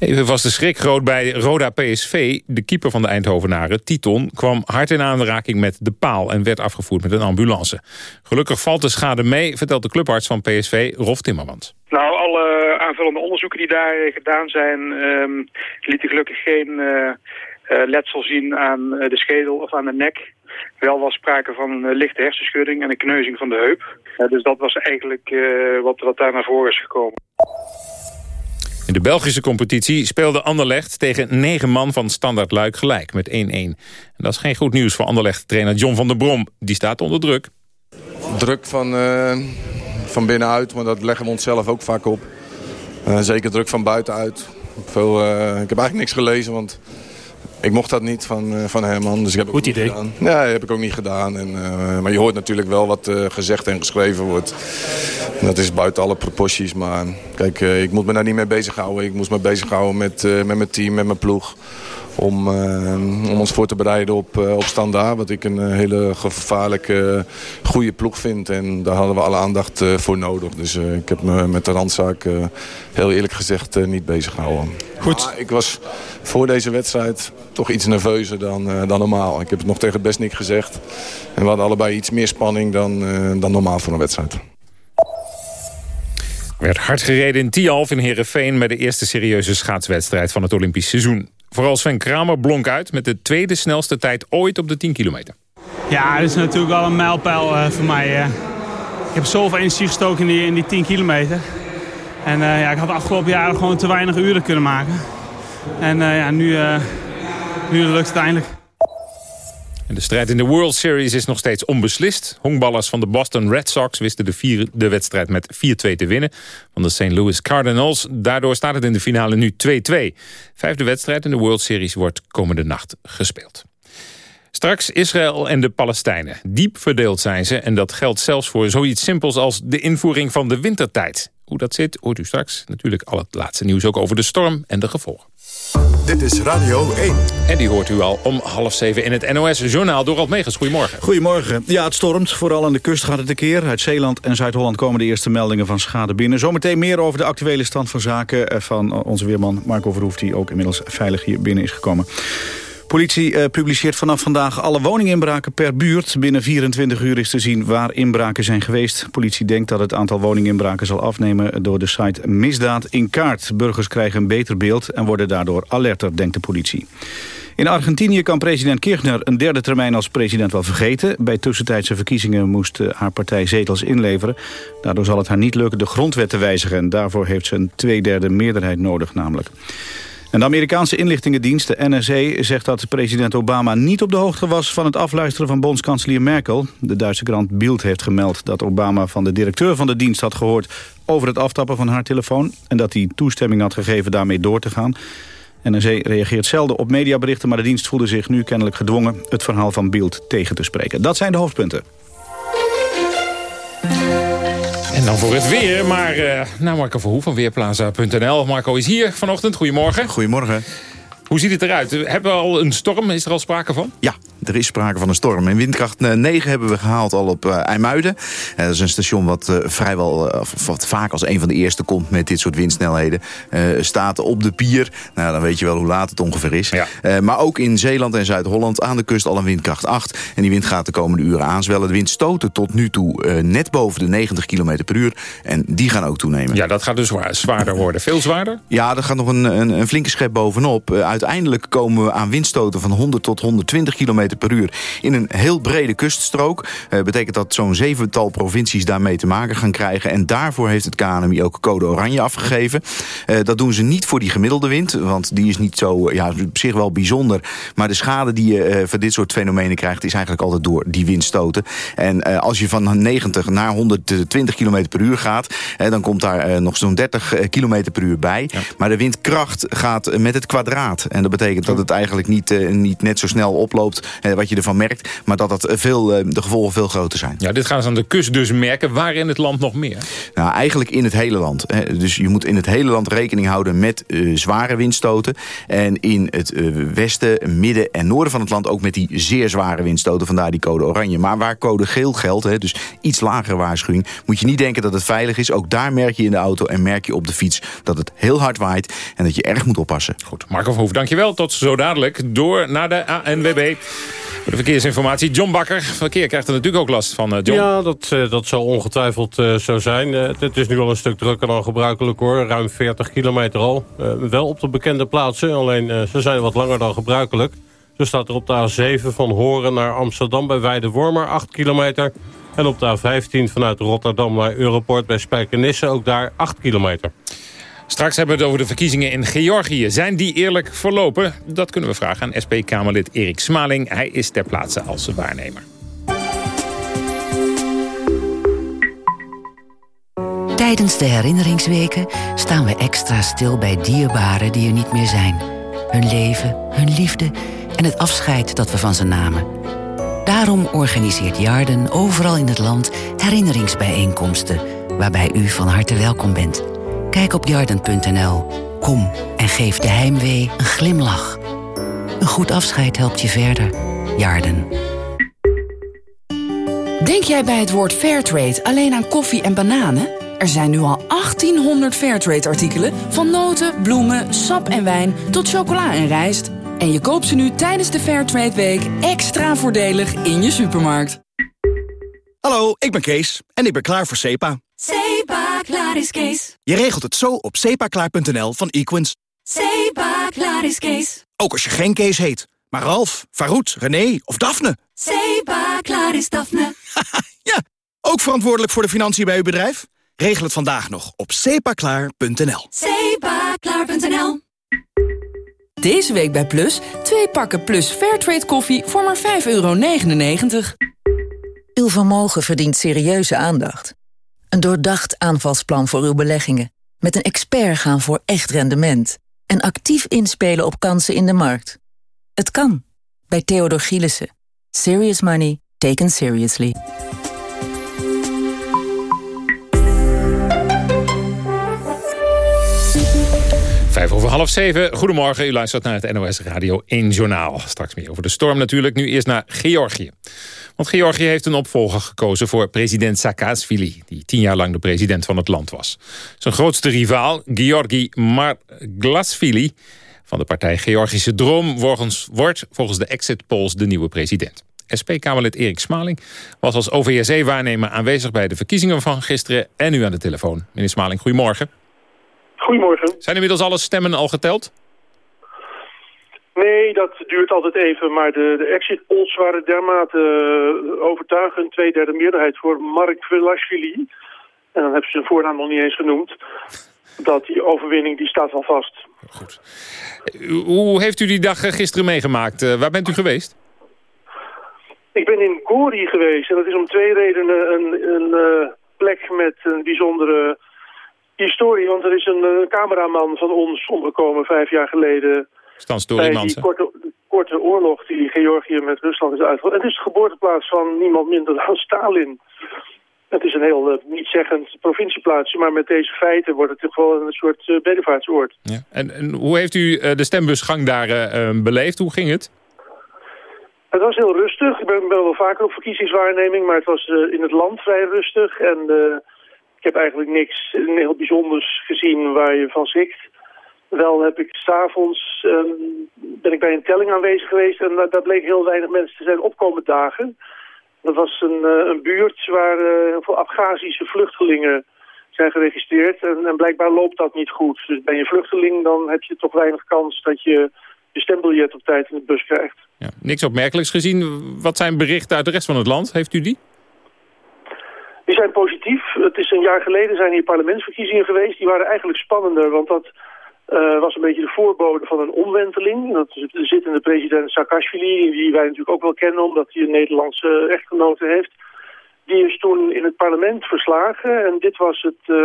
Even was de schrik groot bij Roda PSV. De keeper van de Eindhovenaren, Titon, kwam hard in aanraking met de paal... en werd afgevoerd met een ambulance. Gelukkig valt de schade mee, vertelt de clubarts van PSV, Rolf Timmermans. Nou, alle aanvullende onderzoeken die daar gedaan zijn... Um, lieten gelukkig geen uh, uh, letsel zien aan de schedel of aan de nek... Wel was sprake van een lichte hersenschudding en een kneuzing van de heup. Uh, dus dat was eigenlijk uh, wat, wat daar naar voren is gekomen. In de Belgische competitie speelde Anderlecht tegen negen man van Standard Luik gelijk met 1-1. En dat is geen goed nieuws voor Anderlecht-trainer John van der Brom. Die staat onder druk. Druk van, uh, van binnenuit, maar dat leggen we onszelf ook vaak op. zeker druk van buitenuit. Veel, ik heb eigenlijk niks gelezen, want ik mocht dat niet van, uh, van Herman. Dus ik heb Goed idee. Gedaan. Ja, dat heb ik ook niet gedaan. En, uh, maar je hoort natuurlijk wel wat uh, gezegd en geschreven wordt. En dat is buiten alle proporties. Maar kijk, ik moet me daar niet mee bezighouden. Ik moest me bezighouden met, met mijn team, met mijn ploeg. Om, om ons voor te bereiden op, op standaard. Wat ik een hele gevaarlijke, goede ploeg vind. En daar hadden we alle aandacht voor nodig. Dus ik heb me met de randzaak heel eerlijk gezegd niet bezig gehouden. Goed. Maar ik was voor deze wedstrijd toch iets nerveuzer dan, uh, dan normaal. Ik heb het nog tegen Besnik gezegd. En we hadden allebei iets meer spanning dan, uh, dan normaal voor een wedstrijd. werd hard gereden in Tialf in Heerenveen... met de eerste serieuze schaatswedstrijd van het Olympisch seizoen. Vooral Sven Kramer blonk uit met de tweede snelste tijd ooit op de 10 kilometer. Ja, dat is natuurlijk wel een mijlpaal uh, voor mij. ik heb zoveel energie gestoken in die, in die 10 kilometer. En uh, ja, ik had de afgelopen jaren gewoon te weinig uren kunnen maken. En ja, nu, nu lukt het eindelijk. De strijd in de World Series is nog steeds onbeslist. Honkballers van de Boston Red Sox wisten de, de wedstrijd met 4-2 te winnen van de St. Louis Cardinals. Daardoor staat het in de finale nu 2-2. Vijfde wedstrijd in de World Series wordt komende nacht gespeeld. Straks Israël en de Palestijnen. Diep verdeeld zijn ze en dat geldt zelfs voor zoiets simpels als de invoering van de wintertijd. Hoe dat zit, hoort u straks. Natuurlijk al het laatste nieuws ook over de storm en de gevolgen. Dit is Radio 1. En die hoort u al om half zeven in het NOS-journaal. Dorald Megens, goedemorgen. Goedemorgen. Ja, het stormt. Vooral aan de kust gaat het een keer. Uit Zeeland en Zuid-Holland komen de eerste meldingen van schade binnen. Zometeen meer over de actuele stand van zaken eh, van onze weerman Marco Verhoef... die ook inmiddels veilig hier binnen is gekomen. Politie uh, publiceert vanaf vandaag alle woninginbraken per buurt. Binnen 24 uur is te zien waar inbraken zijn geweest. Politie denkt dat het aantal woninginbraken zal afnemen... door de site Misdaad in Kaart. Burgers krijgen een beter beeld en worden daardoor alerter, denkt de politie. In Argentinië kan president Kirchner een derde termijn als president wel vergeten. Bij tussentijdse verkiezingen moest eh, haar partij zetels inleveren. Daardoor zal het haar niet lukken de grondwet te wijzigen. En daarvoor heeft ze een tweederde meerderheid nodig namelijk. En de Amerikaanse inlichtingendienst, de NSA, zegt dat president Obama niet op de hoogte was van het afluisteren van bondskanselier Merkel. De Duitse krant Bild heeft gemeld dat Obama van de directeur van de dienst had gehoord over het aftappen van haar telefoon. En dat hij toestemming had gegeven daarmee door te gaan. NRC reageert zelden op mediaberichten, maar de dienst voelde zich nu kennelijk gedwongen het verhaal van Bild tegen te spreken. Dat zijn de hoofdpunten. Dan voor het weer, maar uh, nou Marco Verhoef van Weerplaza.nl. Marco is hier vanochtend, goedemorgen. Goedemorgen. Hoe ziet het eruit? Hebben we al een storm? Is er al sprake van? Ja, er is sprake van een storm. In windkracht 9 hebben we gehaald al op uh, IJmuiden. Uh, dat is een station wat vrijwel wat vaak als een van de eerste komt met dit soort windsnelheden. staat op de pier. Nou, dan weet je wel hoe laat het ongeveer is. Ja. maar ook in Zeeland en Zuid-Holland aan de kust al een windkracht 8. En die wind gaat de komende uren aanzwellen. De windstoten tot nu toe net boven de 90 km per uur. En die gaan ook toenemen. Ja, dat gaat dus zwaarder worden. Veel zwaarder? Ja, er gaat nog een, een, een flinke schep bovenop. Uiteindelijk komen we aan windstoten van 100 tot 120 km per uur in een heel brede kuststrook. Uh, betekent dat zo'n zevental provincies daarmee te maken gaan krijgen. En daarvoor heeft het KNMI ook code oranje afgegeven. Uh, dat doen ze niet voor die gemiddelde wind, want die is niet zo, ja, op zich wel bijzonder. Maar de schade die je voor dit soort fenomenen krijgt, is eigenlijk altijd door die windstoten. En als je van 90 naar 120 km per uur gaat, dan komt daar nog zo'n 30 km per uur bij. Ja. Maar de windkracht gaat met het kwadraat. En dat betekent dat het eigenlijk niet, niet net zo snel oploopt wat je ervan merkt. Maar dat dat veel, de gevolgen veel groter zijn. Ja, dit gaan ze aan de kust dus merken. Waar in het land nog meer? Nou, eigenlijk in het hele land. Hè. Dus je moet in het hele land rekening houden met uh, zware windstoten. En in het uh, westen, midden en noorden van het land ook met die zeer zware windstoten. Vandaar die code oranje. Maar waar code geel geldt, hè, dus iets lagere waarschuwing... moet je niet denken dat het veilig is. Ook daar merk je in de auto en merk je op de fiets... dat het heel hard waait en dat je erg moet oppassen. Goed, Marco Verhoef, dankjewel. Tot zo dadelijk. Door naar de ANWB. Voor de verkeersinformatie, John Bakker. Verkeer krijgt er natuurlijk ook last van, uh, John. Ja, dat, uh, dat zal ongetwijfeld uh, zo zijn. het is nu wel een stuk drukker dan gebruikelijk hoor. Ruim 40 kilometer al. wel op de bekende plaatsen, alleen ze zijn wat langer dan gebruikelijk. Zo staat er op de A7 van Horen naar Amsterdam bij Weidewormer 8 kilometer. En op de A15 vanuit Rotterdam naar Europort bij Spijkenisse ook daar 8 kilometer. Straks hebben we het over de verkiezingen in Georgië. Zijn die eerlijk verlopen? Dat kunnen we vragen aan SP-Kamerlid Erik Smaling. Hij is ter plaatse als waarnemer. Tijdens de herinneringsweken staan we extra stil bij dierbaren die er niet meer zijn. Hun leven, hun liefde en het afscheid dat we van ze namen. Daarom organiseert Jarden overal in het land herinneringsbijeenkomsten... waarbij u van harte welkom bent... Kijk op jarden.nl. Kom en geef de heimwee een glimlach. Een goed afscheid helpt je verder. Jarden. Denk jij bij het woord Fairtrade alleen aan koffie en bananen? Er zijn nu al 1800 Fairtrade-artikelen... van noten, bloemen, sap en wijn tot chocola en rijst. En je koopt ze nu tijdens de Fairtrade Week extra voordelig in je supermarkt. Hallo, ik ben Kees en ik ben klaar voor SEPA. SEPA, klaar is Kees. Je regelt het zo op sepaklaar.nl van Equins. SEPA, klaar is Kees. Ook als je geen Kees heet, maar Ralf, Farouk, René of Daphne. SEPA, klaar is Daphne. (laughs) ja, ook verantwoordelijk voor de financiën bij uw bedrijf? Regel het vandaag nog op sepaklaar.nl. Sepaklaar.nl Deze week bij Plus, twee pakken Plus Fairtrade koffie voor maar 5,99 euro. Uw vermogen verdient serieuze aandacht. Een doordacht aanvalsplan voor uw beleggingen. Met een expert gaan voor echt rendement. En actief inspelen op kansen in de markt. Het kan. Bij Theodor Gielissen. Serious money taken seriously. Vijf over half zeven. Goedemorgen, u luistert naar het NOS Radio 1 Journaal. Straks meer over de storm natuurlijk. Nu eerst naar Georgië. Want Georgië heeft een opvolger gekozen voor president Saakashvili... die tien jaar lang de president van het land was. Zijn grootste rivaal, Georgi Marglasvili... van de partij Georgische Droom... wordt volgens de exit polls de nieuwe president. SP-Kamerlid Erik Smaling was als OVSE-waarnemer aanwezig... bij de verkiezingen van gisteren en nu aan de telefoon. Meneer Smaling, goedemorgen. Goedemorgen. Zijn inmiddels alle stemmen al geteld? Nee, dat duurt altijd even, maar de, de exit polls waren dermate uh, overtuigend. Twee derde meerderheid voor Mark Velashvili. En dan hebben ze zijn voornaam nog niet eens genoemd. Dat die overwinning, die staat wel vast. Goed. Hoe heeft u die dag gisteren meegemaakt? Uh, waar bent u geweest? Ik ben in Gori geweest. En dat is om twee redenen een, een uh, plek met een bijzondere historie. Want er is een cameraman van ons omgekomen vijf jaar geleden... die korte, korte oorlog die Georgië met Rusland is uitgevoerd. Het is de geboorteplaats van niemand minder dan (laughs) Stalin. Het is een heel uh, niet-zeggend provincieplaatsje, maar met deze feiten wordt het toch wel een soort uh, bedevaartsoord. Ja. En, en, hoe heeft u de stembusgang daar beleefd? Hoe ging het? Het was heel rustig. Ik ben, ben wel vaker op verkiezingswaarneming, maar het was in het land vrij rustig. En ik heb eigenlijk niks heel bijzonders gezien waar je van schrikt. Wel heb ik s'avonds um, ben ik bij een telling aanwezig geweest en uh, daar bleek heel weinig mensen te zijn opkomend dagen. Dat was een, uh, een buurt waar uh, heel veel Afghazische vluchtelingen zijn geregistreerd en, en, blijkbaar loopt dat niet goed. Dus ben je vluchteling dan heb je toch weinig kans dat je je stembiljet op tijd in de bus krijgt. Ja, niks opmerkelijks gezien. Wat zijn berichten uit de rest van het land? Heeft u die? Die zijn positief. Het is een jaar geleden zijn hier parlementsverkiezingen geweest. Die waren eigenlijk spannender, want dat uh, was een beetje de voorbode van een omwenteling. Dat is de zittende president Saakashvili, die wij natuurlijk ook wel kennen omdat hij een Nederlandse echtgenote heeft. Die is toen in het parlement verslagen en dit was het, uh,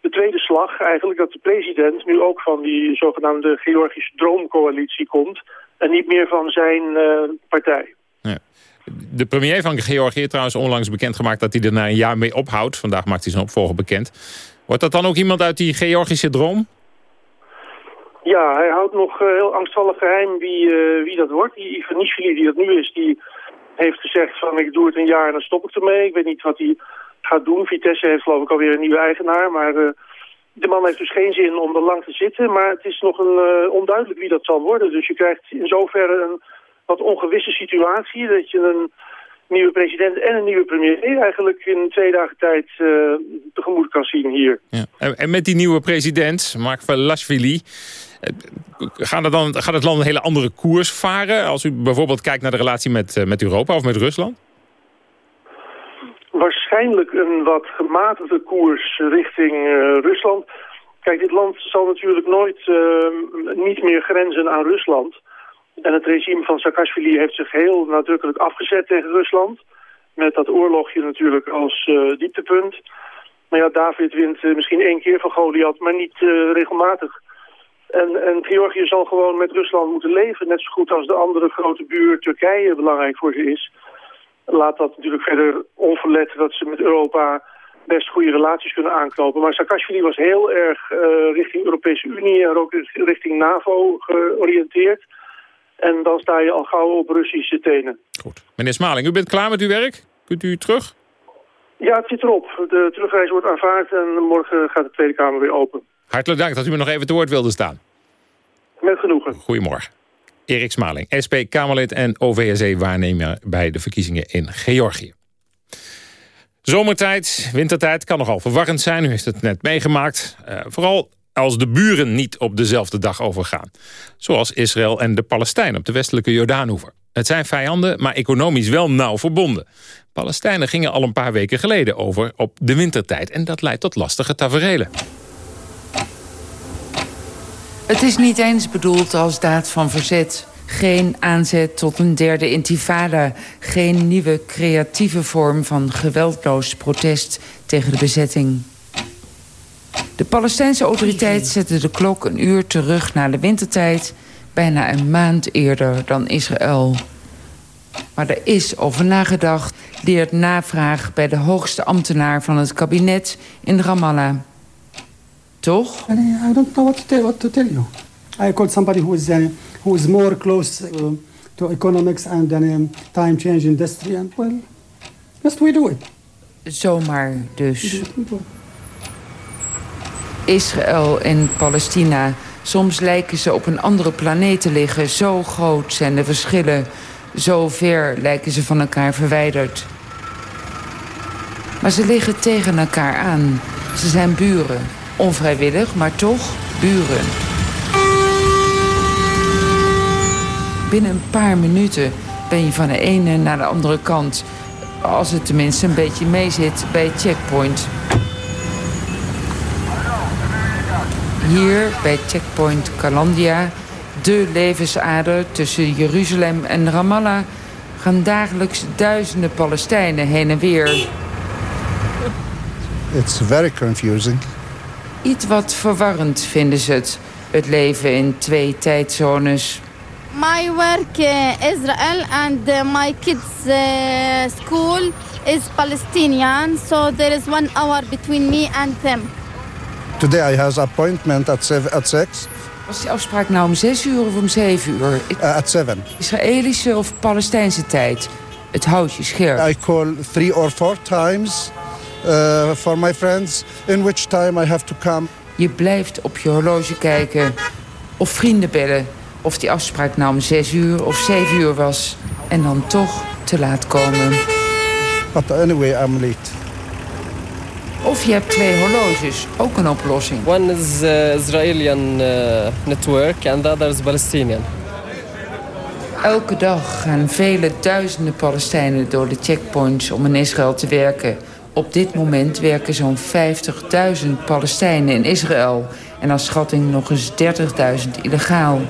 de tweede slag eigenlijk dat de president nu ook van die zogenaamde Georgische Droomcoalitie komt en niet meer van zijn uh, partij. Ja. De premier van Georgië trouwens onlangs bekendgemaakt dat hij er na een jaar mee ophoudt. Vandaag maakt hij zijn opvolger bekend. Wordt dat dan ook iemand uit die Georgische droom? Ja, hij houdt nog uh, heel angstvallig geheim wie, uh, wie dat wordt. Die Ivanishvili die dat nu is, die heeft gezegd van ik doe het een jaar en dan stop ik ermee. Ik weet niet wat hij gaat doen. Vitesse heeft geloof ik alweer een nieuwe eigenaar, maar... Uh, de man heeft dus geen zin om er lang te zitten, maar het is nog een, onduidelijk wie dat zal worden. Dus je krijgt in zoverre een wat ongewisse situatie. Dat je een nieuwe president en een nieuwe premier eigenlijk in twee dagen tijd tegemoet kan zien hier. Ja. En, met die nieuwe president, Mark Velashvili, gaat het, dan, gaat het land een hele andere koers varen? Als u bijvoorbeeld kijkt naar de relatie met, uh, met Europa of met Rusland? Waarschijnlijk een wat gematigde koers richting uh, Rusland. Kijk, dit land zal natuurlijk nooit niet meer grenzen aan Rusland. En het regime van Saakashvili heeft zich heel nadrukkelijk afgezet tegen Rusland. Met dat oorlogje natuurlijk als dieptepunt. Maar ja, David wint misschien één keer van Goliath, maar niet regelmatig. En, en Georgië zal gewoon met Rusland moeten leven. Net zo goed als de andere grote buur Turkije belangrijk voor ze is. Laat dat natuurlijk verder onverlet dat ze met Europa best goede relaties kunnen aanknopen. Maar Saakashvili was heel erg richting Europese Unie en ook richting NAVO georiënteerd. En dan sta je al gauw op Russische tenen. Goed. Meneer Smaling, u bent klaar met uw werk? Kunt u terug? Ja, het zit erop. De terugreis wordt aanvaard en morgen gaat de Tweede Kamer weer open. Hartelijk dank dat u me nog even te woord wilde staan. Met genoegen. Goedemorgen. Erik Smaling, SP-Kamerlid en OVSE-waarnemer bij de verkiezingen in Georgië. Zomertijd, wintertijd kan nogal verwarrend zijn. U heeft het net meegemaakt. Uh, vooral als de buren niet op dezelfde dag overgaan. Zoals Israël en de Palestijnen op de westelijke Jordaanhoever. Het zijn vijanden, maar economisch wel nauw verbonden. Palestijnen gingen al een paar weken geleden over op de wintertijd. En dat leidt tot lastige taferelen. Het is niet eens bedoeld als daad van verzet. Geen aanzet tot een derde intifada. Geen nieuwe creatieve vorm van geweldloos protest tegen de bezetting. De Palestijnse autoriteit zette de klok een uur terug naar de wintertijd... bijna een maand eerder dan Israël. Maar er is over nagedacht, leert navraag bij de hoogste ambtenaar van het kabinet in Ramallah. Toch? I don't know what to tell, what to tell you. I called somebody who is, uh, who is more close uh, to economics and um, time change industry. And well, just we do it. Zomaar dus. Israël en Palestina. Soms lijken ze op een andere planeet te liggen. Zo groot zijn de verschillen. Zo ver lijken ze van elkaar verwijderd. Maar ze liggen tegen elkaar aan. Ze zijn buren. Onvrijwillig, maar toch buren. Binnen een paar minuten ben je van de ene naar de andere kant. Als het tenminste een beetje meezit bij het checkpoint. Hier bij checkpoint Calandia, de levensader tussen Jeruzalem en Ramallah, gaan dagelijks duizenden Palestijnen heen en weer. It's very confusing. Iets wat verwarrend vinden ze het, het leven in twee tijdzones. My work uh, Israel and uh, my kids' uh, school is Palestinian, so there is one hour between me and them. Today I have appointment at, seven, at six. Was die afspraak nou om zes uur of om zeven uur? Ik... Uh, at seven. Israëlische of Palestijnse tijd? Het houdt je scherp. I call three or four times uh, for my friends, in which time I have to come. Je blijft op je horloge kijken. Of vrienden bellen. Of die afspraak nou om zes uur of zeven uur was. En dan toch te laat komen. But anyway, I'm late. Of je hebt twee horloges, ook een oplossing. One is uh, Israeli uh, network and the other is Palestinian. Elke dag gaan vele duizenden Palestijnen door de checkpoints om in Israël te werken. Op dit moment werken zo'n 50.000 Palestijnen in Israël. En als schatting nog eens 30.000 illegaal.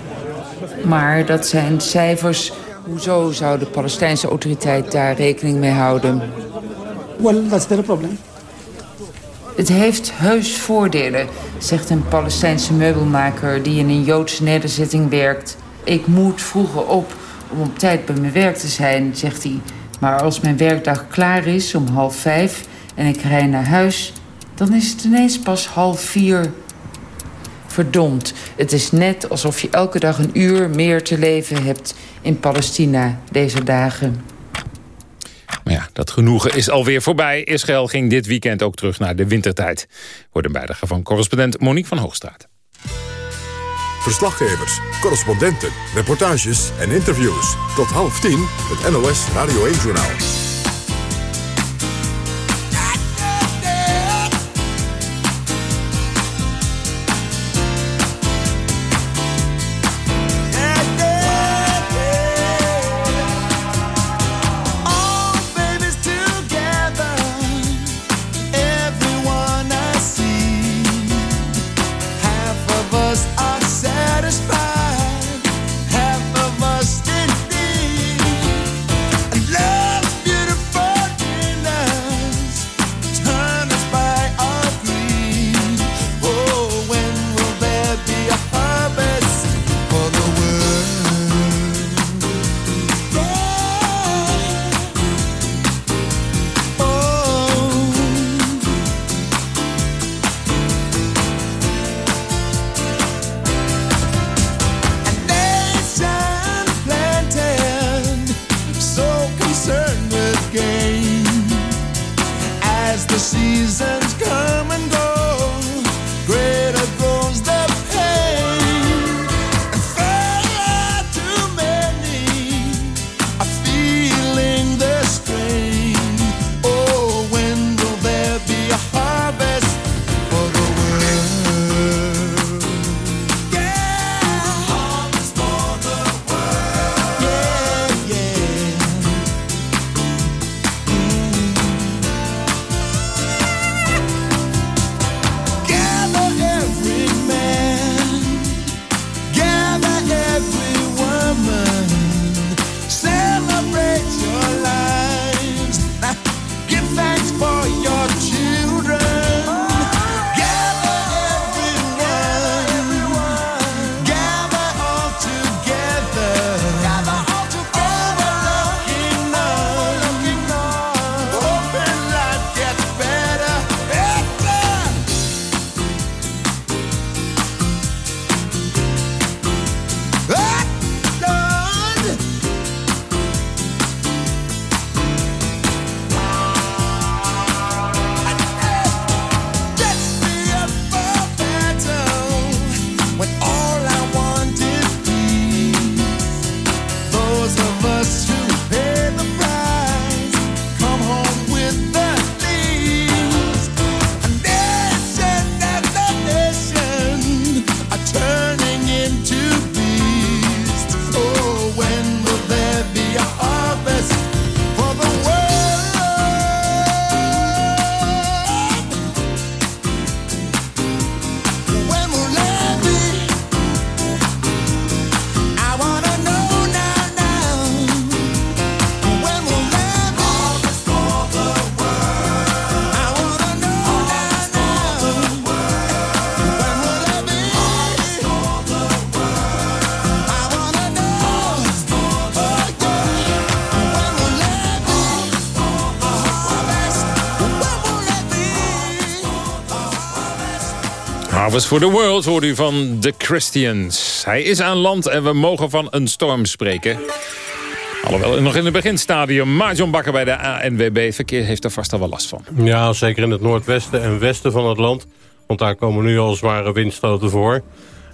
Maar dat zijn cijfers. Hoezo zou de Palestijnse autoriteit daar rekening mee houden? Well, that's the problem. Het heeft heus voordelen, zegt een Palestijnse meubelmaker... die in een Joodse nederzetting werkt. Ik moet vroeger op om op tijd bij mijn werk te zijn, zegt hij. Maar als mijn werkdag klaar is om half vijf en ik rij naar huis... dan is het ineens pas half vier. Verdomd, het is net alsof je elke dag een uur meer te leven hebt... in Palestina deze dagen. Maar ja, dat genoegen is alweer voorbij. Israël ging dit weekend ook terug naar de wintertijd. Wordt een bijdrage van correspondent Monique van Hoogstraat. Verslaggevers, correspondenten, reportages en interviews. Tot half tien, het NOS Radio 1-journaal. Harvest for the World hoort u van The Christians. Hij is aan land en we mogen van een storm spreken. Alhoewel nog in het beginstadium. Maar John Bakker bij de ANWB. Verkeer heeft er vast al wel last van. Ja, zeker in het noordwesten en westen van het land. Want daar komen nu al zware windstoten voor.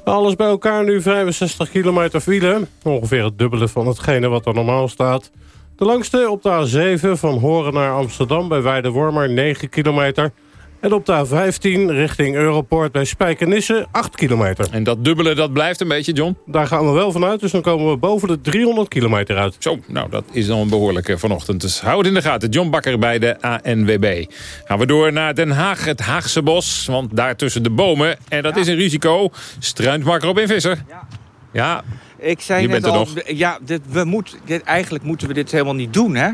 Alles bij elkaar nu 65 kilometer file. Ongeveer het dubbele van hetgene wat er normaal staat. De langste op de A7 van Horen naar Amsterdam bij Weidewormer 9 kilometer. En op de A15 richting Europort bij Spijkenisse 8 kilometer. En dat dubbele, dat blijft een beetje, John? Daar gaan we wel vanuit, dus dan komen we boven de 300 kilometer uit. Zo, nou dat is dan een behoorlijke vanochtend. Dus hou het in de gaten. John Bakker bij de ANWB. Gaan we door naar Den Haag, het Haagse bos. Want daar tussen de bomen, en dat is een risico, struint Mark Robin Visser. Ja. Ja, Ik zei Je net bent er al, nog. Ja, dit, we moet, dit, eigenlijk moeten we dit helemaal niet doen, hè?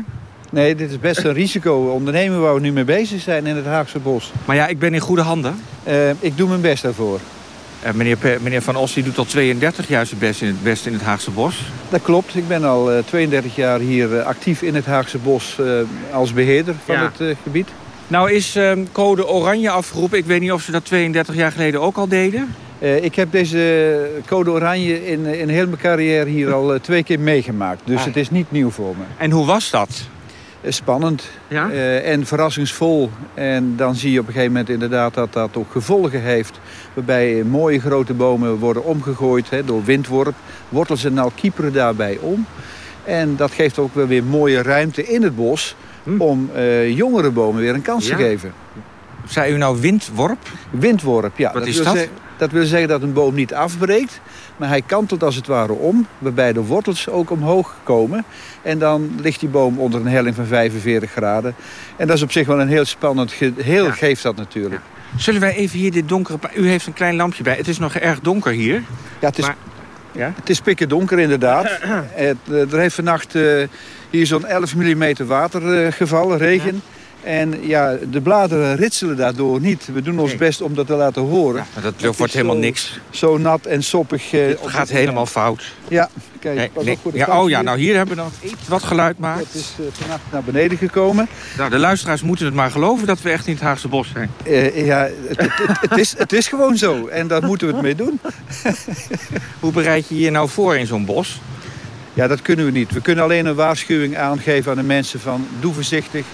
Nee, dit is best een risico. Ondernemen waar we nu mee bezig zijn in het Haagse bos. Maar ja, ik ben in goede handen. Eh, ik doe mijn best daarvoor. Eh, meneer, meneer Van Os die doet al 32 jaar zijn best in het, best in het Haagse bos. Dat klopt. Ik ben al eh, 32 jaar hier eh, actief in het Haagse bos eh, als beheerder van Ja. het eh, gebied. Nou is ehm, code oranje afgeroepen. Ik weet niet of ze dat 32 jaar geleden ook al deden. Eh, ik heb deze code oranje in, in heel mijn carrière hier al eh, twee keer meegemaakt. Dus Ah. het is niet nieuw voor me. En hoe was dat? Eh, Spannend Ja? eh, en verrassingsvol. En dan zie je op een gegeven moment inderdaad dat dat ook gevolgen heeft. Waarbij eh, mooie grote bomen worden omgegooid hè, door windworp. Wortels en nauw kieperen daarbij om. En dat geeft ook wel weer mooie ruimte in het bos... om eh, jongere bomen weer een kans Hm. Ja. te geven. Zei u nou windworp? Windworp, ja. Wat is wil dat? Dat wil zeggen dat een boom niet afbreekt, maar hij kantelt als het ware om, waarbij de wortels ook omhoog komen. En dan ligt die boom onder een helling van 45 graden. En dat is op zich wel een heel spannend geheel, geeft dat natuurlijk. Zullen wij even hier dit donkere... U heeft een klein lampje bij. Het is nog erg donker hier. Ja, het is, Maar- ja? het is pikken donker inderdaad. (clears throat) het, eh, er heeft vannacht eh, hier zo'n 11 mm water eh, gevallen, regen. En ja, de bladeren ritselen daardoor niet. We doen ons Nee. best om dat te laten horen. Maar dat wordt helemaal zo- niks. Zo nat en soppig. eh, Het gaat het- helemaal fout. Ja, kijk, Nee, pas nee. voor de Ja, oh ja, hier. nou hier hebben we dan iets wat geluid maakt. Het is vannacht naar beneden gekomen. Nou, de luisteraars moeten het maar geloven dat we echt in het Haagse bos zijn. Eh, ja, het, het, het is, het is gewoon zo. En daar moeten we het mee doen. (laughs) Hoe bereid je je nou voor in zo'n bos? Ja, dat kunnen we niet. We kunnen alleen een waarschuwing aangeven aan de mensen van... doe voorzichtig.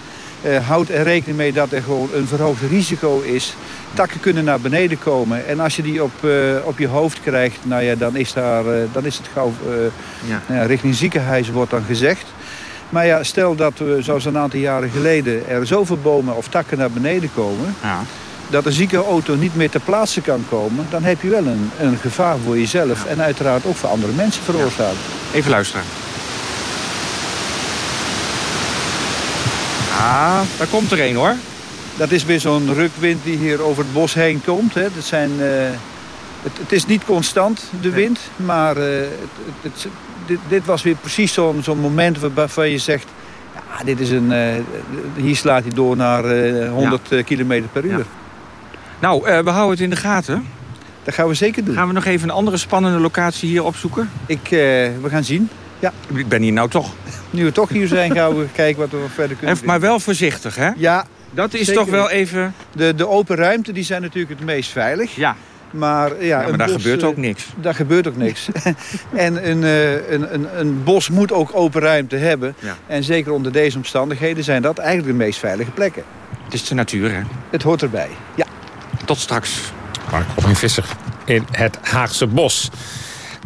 Eh, houd er rekening mee dat er gewoon een verhoogd risico is. Takken kunnen naar beneden komen. En als je die op, eh, op je hoofd krijgt... Nou ja, dan is, daar, eh, dan is het gauw Ja. nou ja, richting ziekenhuis wordt dan gezegd. Maar ja, stel dat we, zoals een aantal jaren geleden... er zoveel bomen of takken naar beneden komen... Ja. dat een zieke auto niet meer ter plaatse kan komen... dan heb je wel een, een gevaar voor jezelf... en uiteraard ook voor andere mensen veroorzaakt. Even luisteren. Ah, daar komt er een hoor. Dat is weer zo'n rukwind die hier over het bos heen komt. Hè. Dat zijn, eh, het, het is niet constant, de wind. Maar eh, het, dit, dit was weer precies zo'n zo'n moment waarvan je zegt... Ja, dit is een, eh, hier slaat hij door naar eh 100 km per uur. Ja. Nou, we houden het in de gaten. Dat gaan we zeker doen. Gaan we nog even een andere spannende locatie hier opzoeken? Ik, we gaan zien. Ja. Ik ben hier nou toch. Nu we toch hier zijn, gaan we kijken wat we verder kunnen Even, maar wel voorzichtig, hè? Ja. Dat is zeker. toch wel even... De, de open ruimte die zijn natuurlijk het meest veilig. Ja. Maar, ja, maar een daar bos, gebeurt eh, ook niks. Daar gebeurt ook niks. (laughs) en een, eh, een, een, een bos moet ook open ruimte hebben. Ja. En zeker onder deze omstandigheden zijn dat eigenlijk de meest veilige plekken. Het is de natuur, hè? Het hoort erbij, ja. Tot straks. Mark Robin Visser in het Haagse Bos.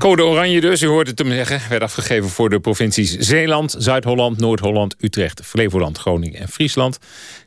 Code Oranje dus, u hoort het hem zeggen, werd afgegeven voor de provincies Zeeland, Zuid-Holland, Noord-Holland, Utrecht, Flevoland, Groningen en Friesland.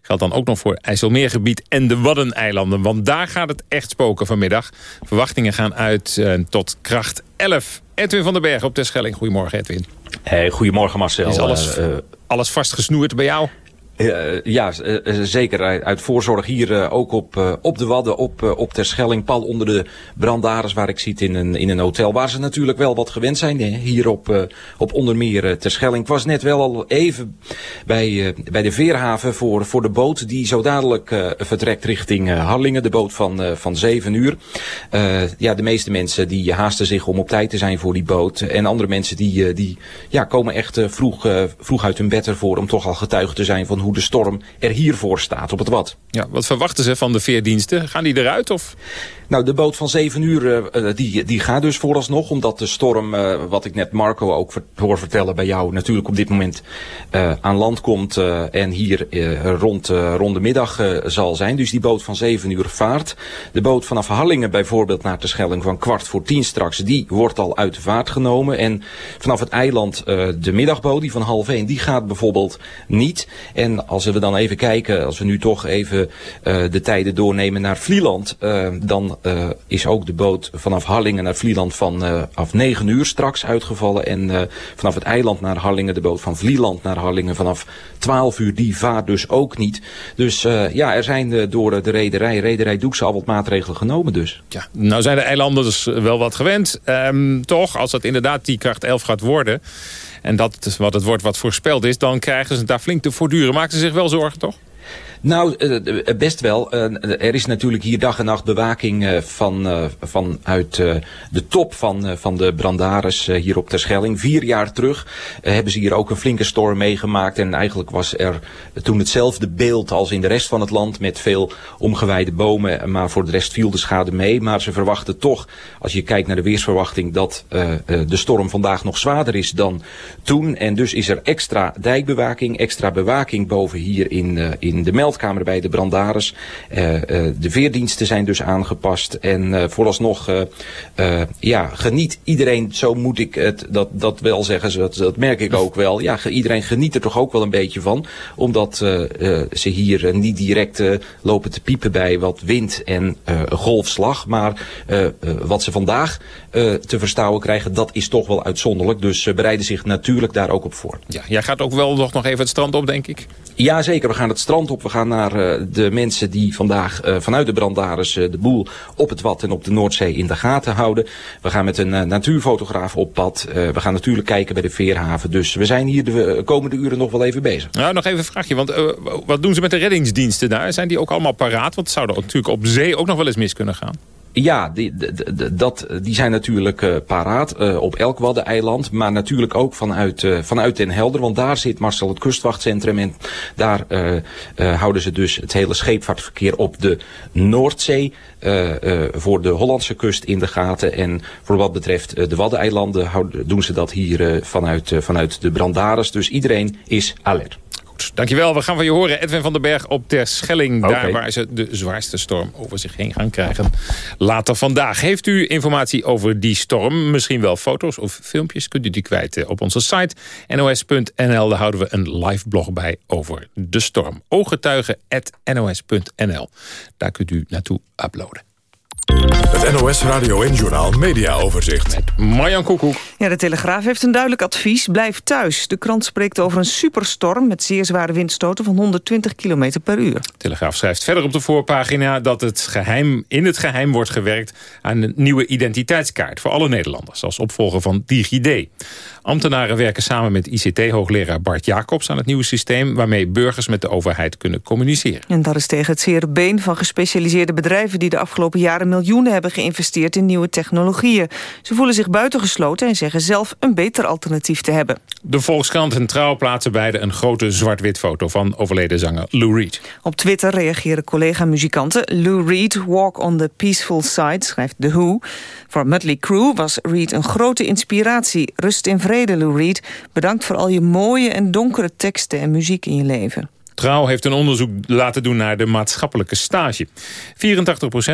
Geldt dan ook nog voor IJsselmeergebied en de Waddeneilanden, want daar gaat het echt spoken vanmiddag. Verwachtingen gaan uit eh, tot kracht 11. Edwin van den Berg op Terschelling. Goedemorgen Edwin. Hey, goedemorgen Marcel. Is alles, Eh, eh, alles vastgesnoerd bij jou? Eh, ja, eh, eh, zeker uit, voorzorg hier ook op, op de Wadden, op, op Terschelling, pal onder de brandades waar ik zit in een, in een hotel. Waar ze natuurlijk wel wat gewend zijn, hè, hier op, op onder meer Terschelling. Ik was net wel al even bij, bij de Veerhaven voor, voor de boot die zo dadelijk vertrekt richting Harlingen. De boot van, van 7 uur. Ja, de meeste mensen die haasten zich om op tijd te zijn voor die boot. En andere mensen die, die ja, komen echt vroeg, vroeg uit hun bed ervoor om toch al getuige te zijn van hoe hoe de storm er hiervoor staat op het wat. Ja, wat verwachten ze van de veerdiensten? Gaan die eruit? Of? Nou, de boot van 7 uur uh, die, die gaat dus vooralsnog. Omdat de storm, uh, wat ik net Marco ook hoor vertellen bij jou... natuurlijk op dit moment uh, aan land komt en hier rond, rond de middag zal zijn. Dus die boot van 7 uur vaart. De boot vanaf Hallingen bijvoorbeeld naar de Schelling van kwart voor tien straks... die wordt al uit de vaart genomen. En vanaf het eiland de middagboot, die van half 1, die gaat bijvoorbeeld niet. En als we dan even kijken, als we nu toch even de tijden doornemen naar Vlieland... dan uh, is ook de boot vanaf Harlingen naar Vlieland van uh, af 9 uur straks uitgevallen. En vanaf het eiland naar Harlingen, de boot van Vlieland naar Harlingen vanaf 12 uur, die vaart dus ook niet. Dus ja, er zijn door de rederij, rederij Doekse al wat maatregelen genomen dus. Ja, nou zijn de eilanders wel wat gewend. Um, toch, als dat inderdaad die kracht 11 gaat worden... en dat wat het wordt wat voorspeld is... dan krijgen ze daar flink te voortduren. Maken ze zich wel zorgen, toch? Nou, uh, best wel. Uh, er is natuurlijk hier dag en nacht bewaking van, vanuit de top van, van de brandaris hier op Terschelling. Vier jaar terug hebben ze hier ook een flinke storm meegemaakt. En eigenlijk was er toen hetzelfde beeld als in de rest van het land met veel omgewijde bomen. Maar voor de rest viel de schade mee. Maar ze verwachten toch, als je kijkt naar de weersverwachting, dat de storm vandaag nog zwaarder is dan toen. En dus is er extra dijkbewaking, extra bewaking boven hier in, in de Meld meldkamer bij de brandaris. Uh, uh, de veerdiensten zijn dus aangepast. En uh, vooralsnog, ja, geniet iedereen, zo moet ik het, dat, dat wel zeggen, dat, dat merk ik ook wel. Ja, iedereen geniet er toch ook wel een beetje van. Omdat ze hier niet direct lopen te piepen bij wat wind en golfslag. Maar wat ze vandaag te verstouwen krijgen, dat is toch wel uitzonderlijk. Dus ze bereiden zich natuurlijk daar ook op voor. Ja, jij gaat ook wel nog even het strand op, denk ik? Ja, zeker. We gaan het strand op. We gaan naar uh, de mensen die vandaag uh, vanuit de branddaris uh, de boel op het Wat en op de Noordzee in de gaten houden. We gaan met een natuurfotograaf op pad. we gaan natuurlijk kijken bij de Veerhaven. Dus we zijn hier de komende uren nog wel even bezig. Nou, nog even een vraagje. Want wat doen ze met de reddingsdiensten daar? Zijn die ook allemaal paraat? Want het zou er natuurlijk op zee ook nog wel eens mis kunnen gaan. Ja, die, dat, die zijn natuurlijk uh, paraat uh, op elk Waddeneiland. Maar natuurlijk ook vanuit, uh, vanuit Den Helder. Want daar zit Marcel het kustwachtcentrum. En daar houden ze dus het hele scheepvaartverkeer op de Noordzee. voor de Hollandse kust in de gaten. En voor wat betreft de Waddeneilanden doen ze dat hier vanuit, vanuit de Brandaris. Dus iedereen is alert. Goed, dankjewel. We gaan van je horen. Edwin van den Berg op Terschelling. Okay. Daar waar ze de zwaarste storm over zich heen gaan krijgen. Later vandaag. Heeft u informatie over die storm? Misschien wel foto's of filmpjes? Kunt u die kwijt eh, op onze site nos.nl. Daar houden we een live blog bij over de storm. Ooggetuigen.nos.nl. Daar kunt u naartoe uploaden. Het NOS Radio en Journaal Media Overzicht. Met Marjan Koekoek. Ja, de Telegraaf heeft een duidelijk advies. Blijf thuis. De krant spreekt over een superstorm met zeer zware windstoten van 120 km per uur. De Telegraaf schrijft verder op de voorpagina dat het geheim, in het geheim wordt gewerkt aan een nieuwe identiteitskaart voor alle Nederlanders. Als opvolger van DigiD. Ambtenaren werken samen met ICT-hoogleraar Bart Jacobs aan het nieuwe systeem... waarmee burgers met de overheid kunnen communiceren. En dat is tegen het zere been van gespecialiseerde bedrijven... die de afgelopen jaren miljoenen hebben geïnvesteerd in nieuwe technologieën. Ze voelen zich buitengesloten en zeggen zelf een beter alternatief te hebben. De Volkskrant en Trouw plaatsen beide een grote zwart-wit foto... van overleden zanger Lou Reed. Op Twitter reageren collega-muzikanten. Lou Reed, Walk on the Peaceful Side, schrijft The Who. Voor Mudley Crew was Reed een grote inspiratie. Rust in vrede Lou Reed. Bedankt voor al je mooie en donkere teksten en muziek in je leven. Trouw heeft een onderzoek laten doen naar de maatschappelijke stage. 84%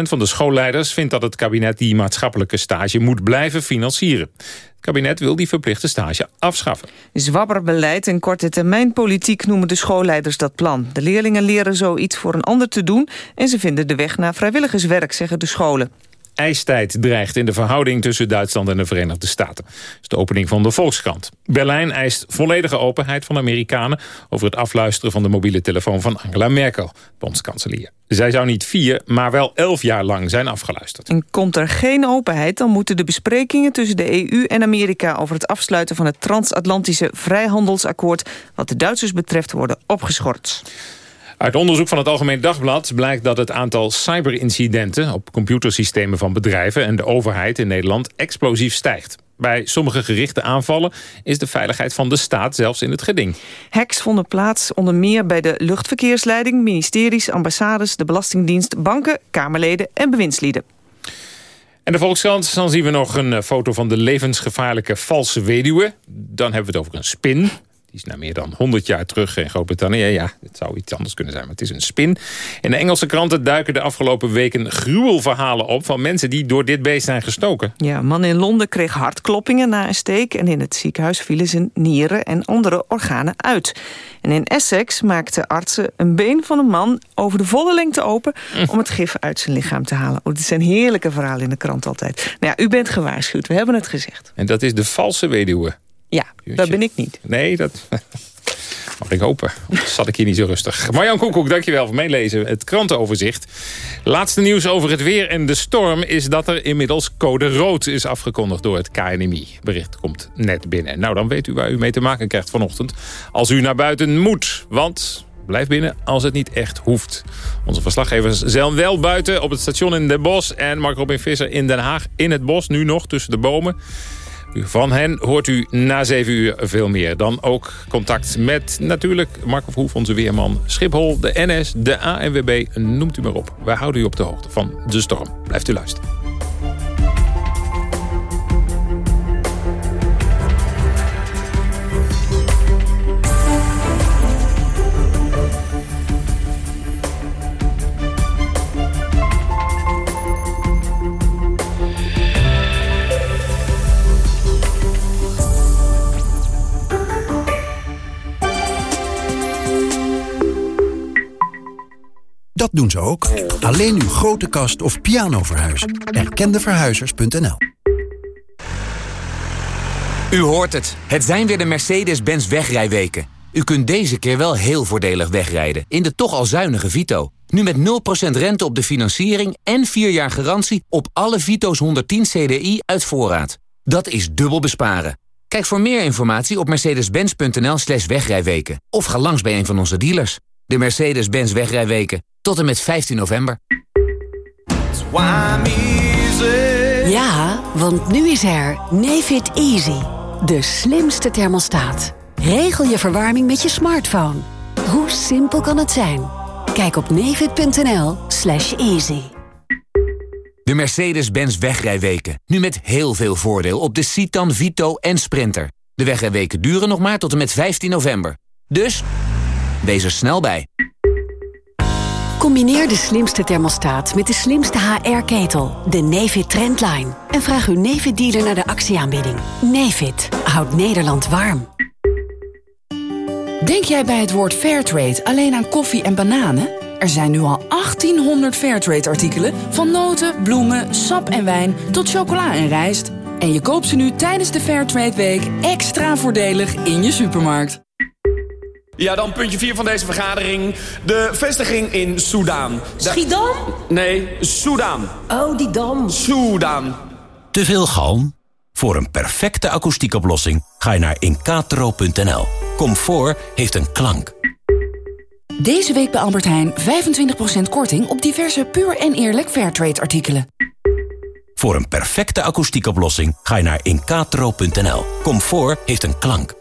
van de schoolleiders vindt dat het kabinet die maatschappelijke stage moet blijven financieren. Het kabinet wil die verplichte stage afschaffen. Zwabberbeleid en korte termijn politiek noemen de schoolleiders dat plan. De leerlingen leren zoiets voor een ander te doen... en ze vinden de weg naar vrijwilligerswerk, zeggen de scholen ijstijd dreigt in de verhouding tussen Duitsland en de Verenigde Staten. Dat is de opening van de Volkskrant. Berlijn eist volledige openheid van Amerikanen... over het afluisteren van de mobiele telefoon van Angela Merkel, bondskanselier. Zij zou niet vier, maar wel elf jaar lang zijn afgeluisterd. En komt er geen openheid, dan moeten de besprekingen tussen de EU en Amerika... over het afsluiten van het transatlantische vrijhandelsakkoord... wat de Duitsers betreft worden opgeschort. Uit onderzoek van het Algemeen Dagblad blijkt dat het aantal cyberincidenten op computersystemen van bedrijven en de overheid in Nederland explosief stijgt. Bij sommige gerichte aanvallen is de veiligheid van de staat zelfs in het geding. Hacks vonden plaats onder meer bij de luchtverkeersleiding... ministeries, ambassades, de Belastingdienst, banken, Kamerleden en bewindslieden. En de Volkskrant, dan zien we nog een eh, foto van de levensgevaarlijke valse weduwe. Dan hebben we het over een spin. Die is nou meer dan 100 jaar terug in Groot-Brittannië. Ja, het zou iets anders kunnen zijn, maar het is een spin. In de Engelse kranten duiken de afgelopen weken gruwelverhalen op... van mensen die door dit beest zijn gestoken. Ja, een man in Londen kreeg hartkloppingen na een steek... en in het ziekenhuis vielen zijn nieren en andere organen uit. En in Essex maakten artsen een been van een man... over de volle lengte open om het gif uit zijn lichaam te halen. Oh, dit zijn heerlijke verhalen in de krant altijd. Nou ja, u bent gewaarschuwd, we hebben het gezegd. En dat is de valse weduwe. Ja, dat ben ik niet. Nee, dat (laughs) mag ik hopen. Anders zat ik hier niet zo rustig. Marjan Koekoek, dankjewel voor meelezen. Het krantenoverzicht. Laatste nieuws over het weer en de storm... is dat er inmiddels code rood is afgekondigd door het KNMI. Bericht komt net binnen. Nou, dan weet u waar u mee te maken krijgt vanochtend. Als u naar buiten moet, want... Blijf binnen als het niet echt hoeft. Onze verslaggevers zijn wel buiten op het station in Den Bosch... en Mark Robin Visser in Den Haag in het bos, nu nog tussen de bomen. Van hen hoort u na 7 uur veel meer. Dan ook contact met natuurlijk Marco Verhoef, onze weerman. Schiphol, de NS, de ANWB, noemt u maar op. Wij houden u op de hoogte van de storm. Blijft u luisteren. Dat doen ze ook. Alleen uw grote kast of piano verhuizen. Erkendeverhuizers.nl U hoort het. Het zijn weer de Mercedes-Benz wegrijweken. U kunt deze keer wel heel voordelig wegrijden in de toch al zuinige Vito. Nu met 0% rente op de financiering en 4 jaar garantie op alle Vito's 110 CDI uit voorraad. Dat is dubbel besparen. Kijk voor meer informatie op mercedes-benz.nl slash wegrijweken. Of ga langs bij een van onze dealers. De Mercedes-Benz wegrijweken. Tot en met 15 november. Ja, want nu is er Nefit Easy. De slimste thermostaat. Regel je verwarming met je smartphone. Hoe simpel kan het zijn? Kijk op nefit.nl slash easy. De Mercedes-Benz wegrijweken. Nu met heel veel voordeel op de Citan, Vito en Sprinter. De wegrijweken duren nog maar tot en met 15 november. Dus, wees er snel bij. Combineer de slimste thermostaat met de slimste HR-ketel, de Nefit Trendline. En vraag uw Nefit-dealer naar de actieaanbieding. Nefit houdt Nederland warm. Denk jij bij het woord Fairtrade alleen aan koffie en bananen? Er zijn nu al 1800 Fairtrade-artikelen... van noten, bloemen, sap en wijn tot chocola en rijst. En je koopt ze nu tijdens de Fairtrade Week extra voordelig in je supermarkt. Ja, dan puntje 4 van deze vergadering. De vestiging in Soudaan. Schiedam? Nee, Soudaan. Oh, die dam. Soudaan. Te veel galm? Voor een perfecte akoestiekoplossing ga je naar incatro.nl. Comfort heeft een klank. Deze week bij Albert Heijn 25% korting op diverse puur en eerlijk Fairtrade artikelen. Voor een perfecte akoestiekoplossing ga je naar incatro.nl. Comfort heeft een klank.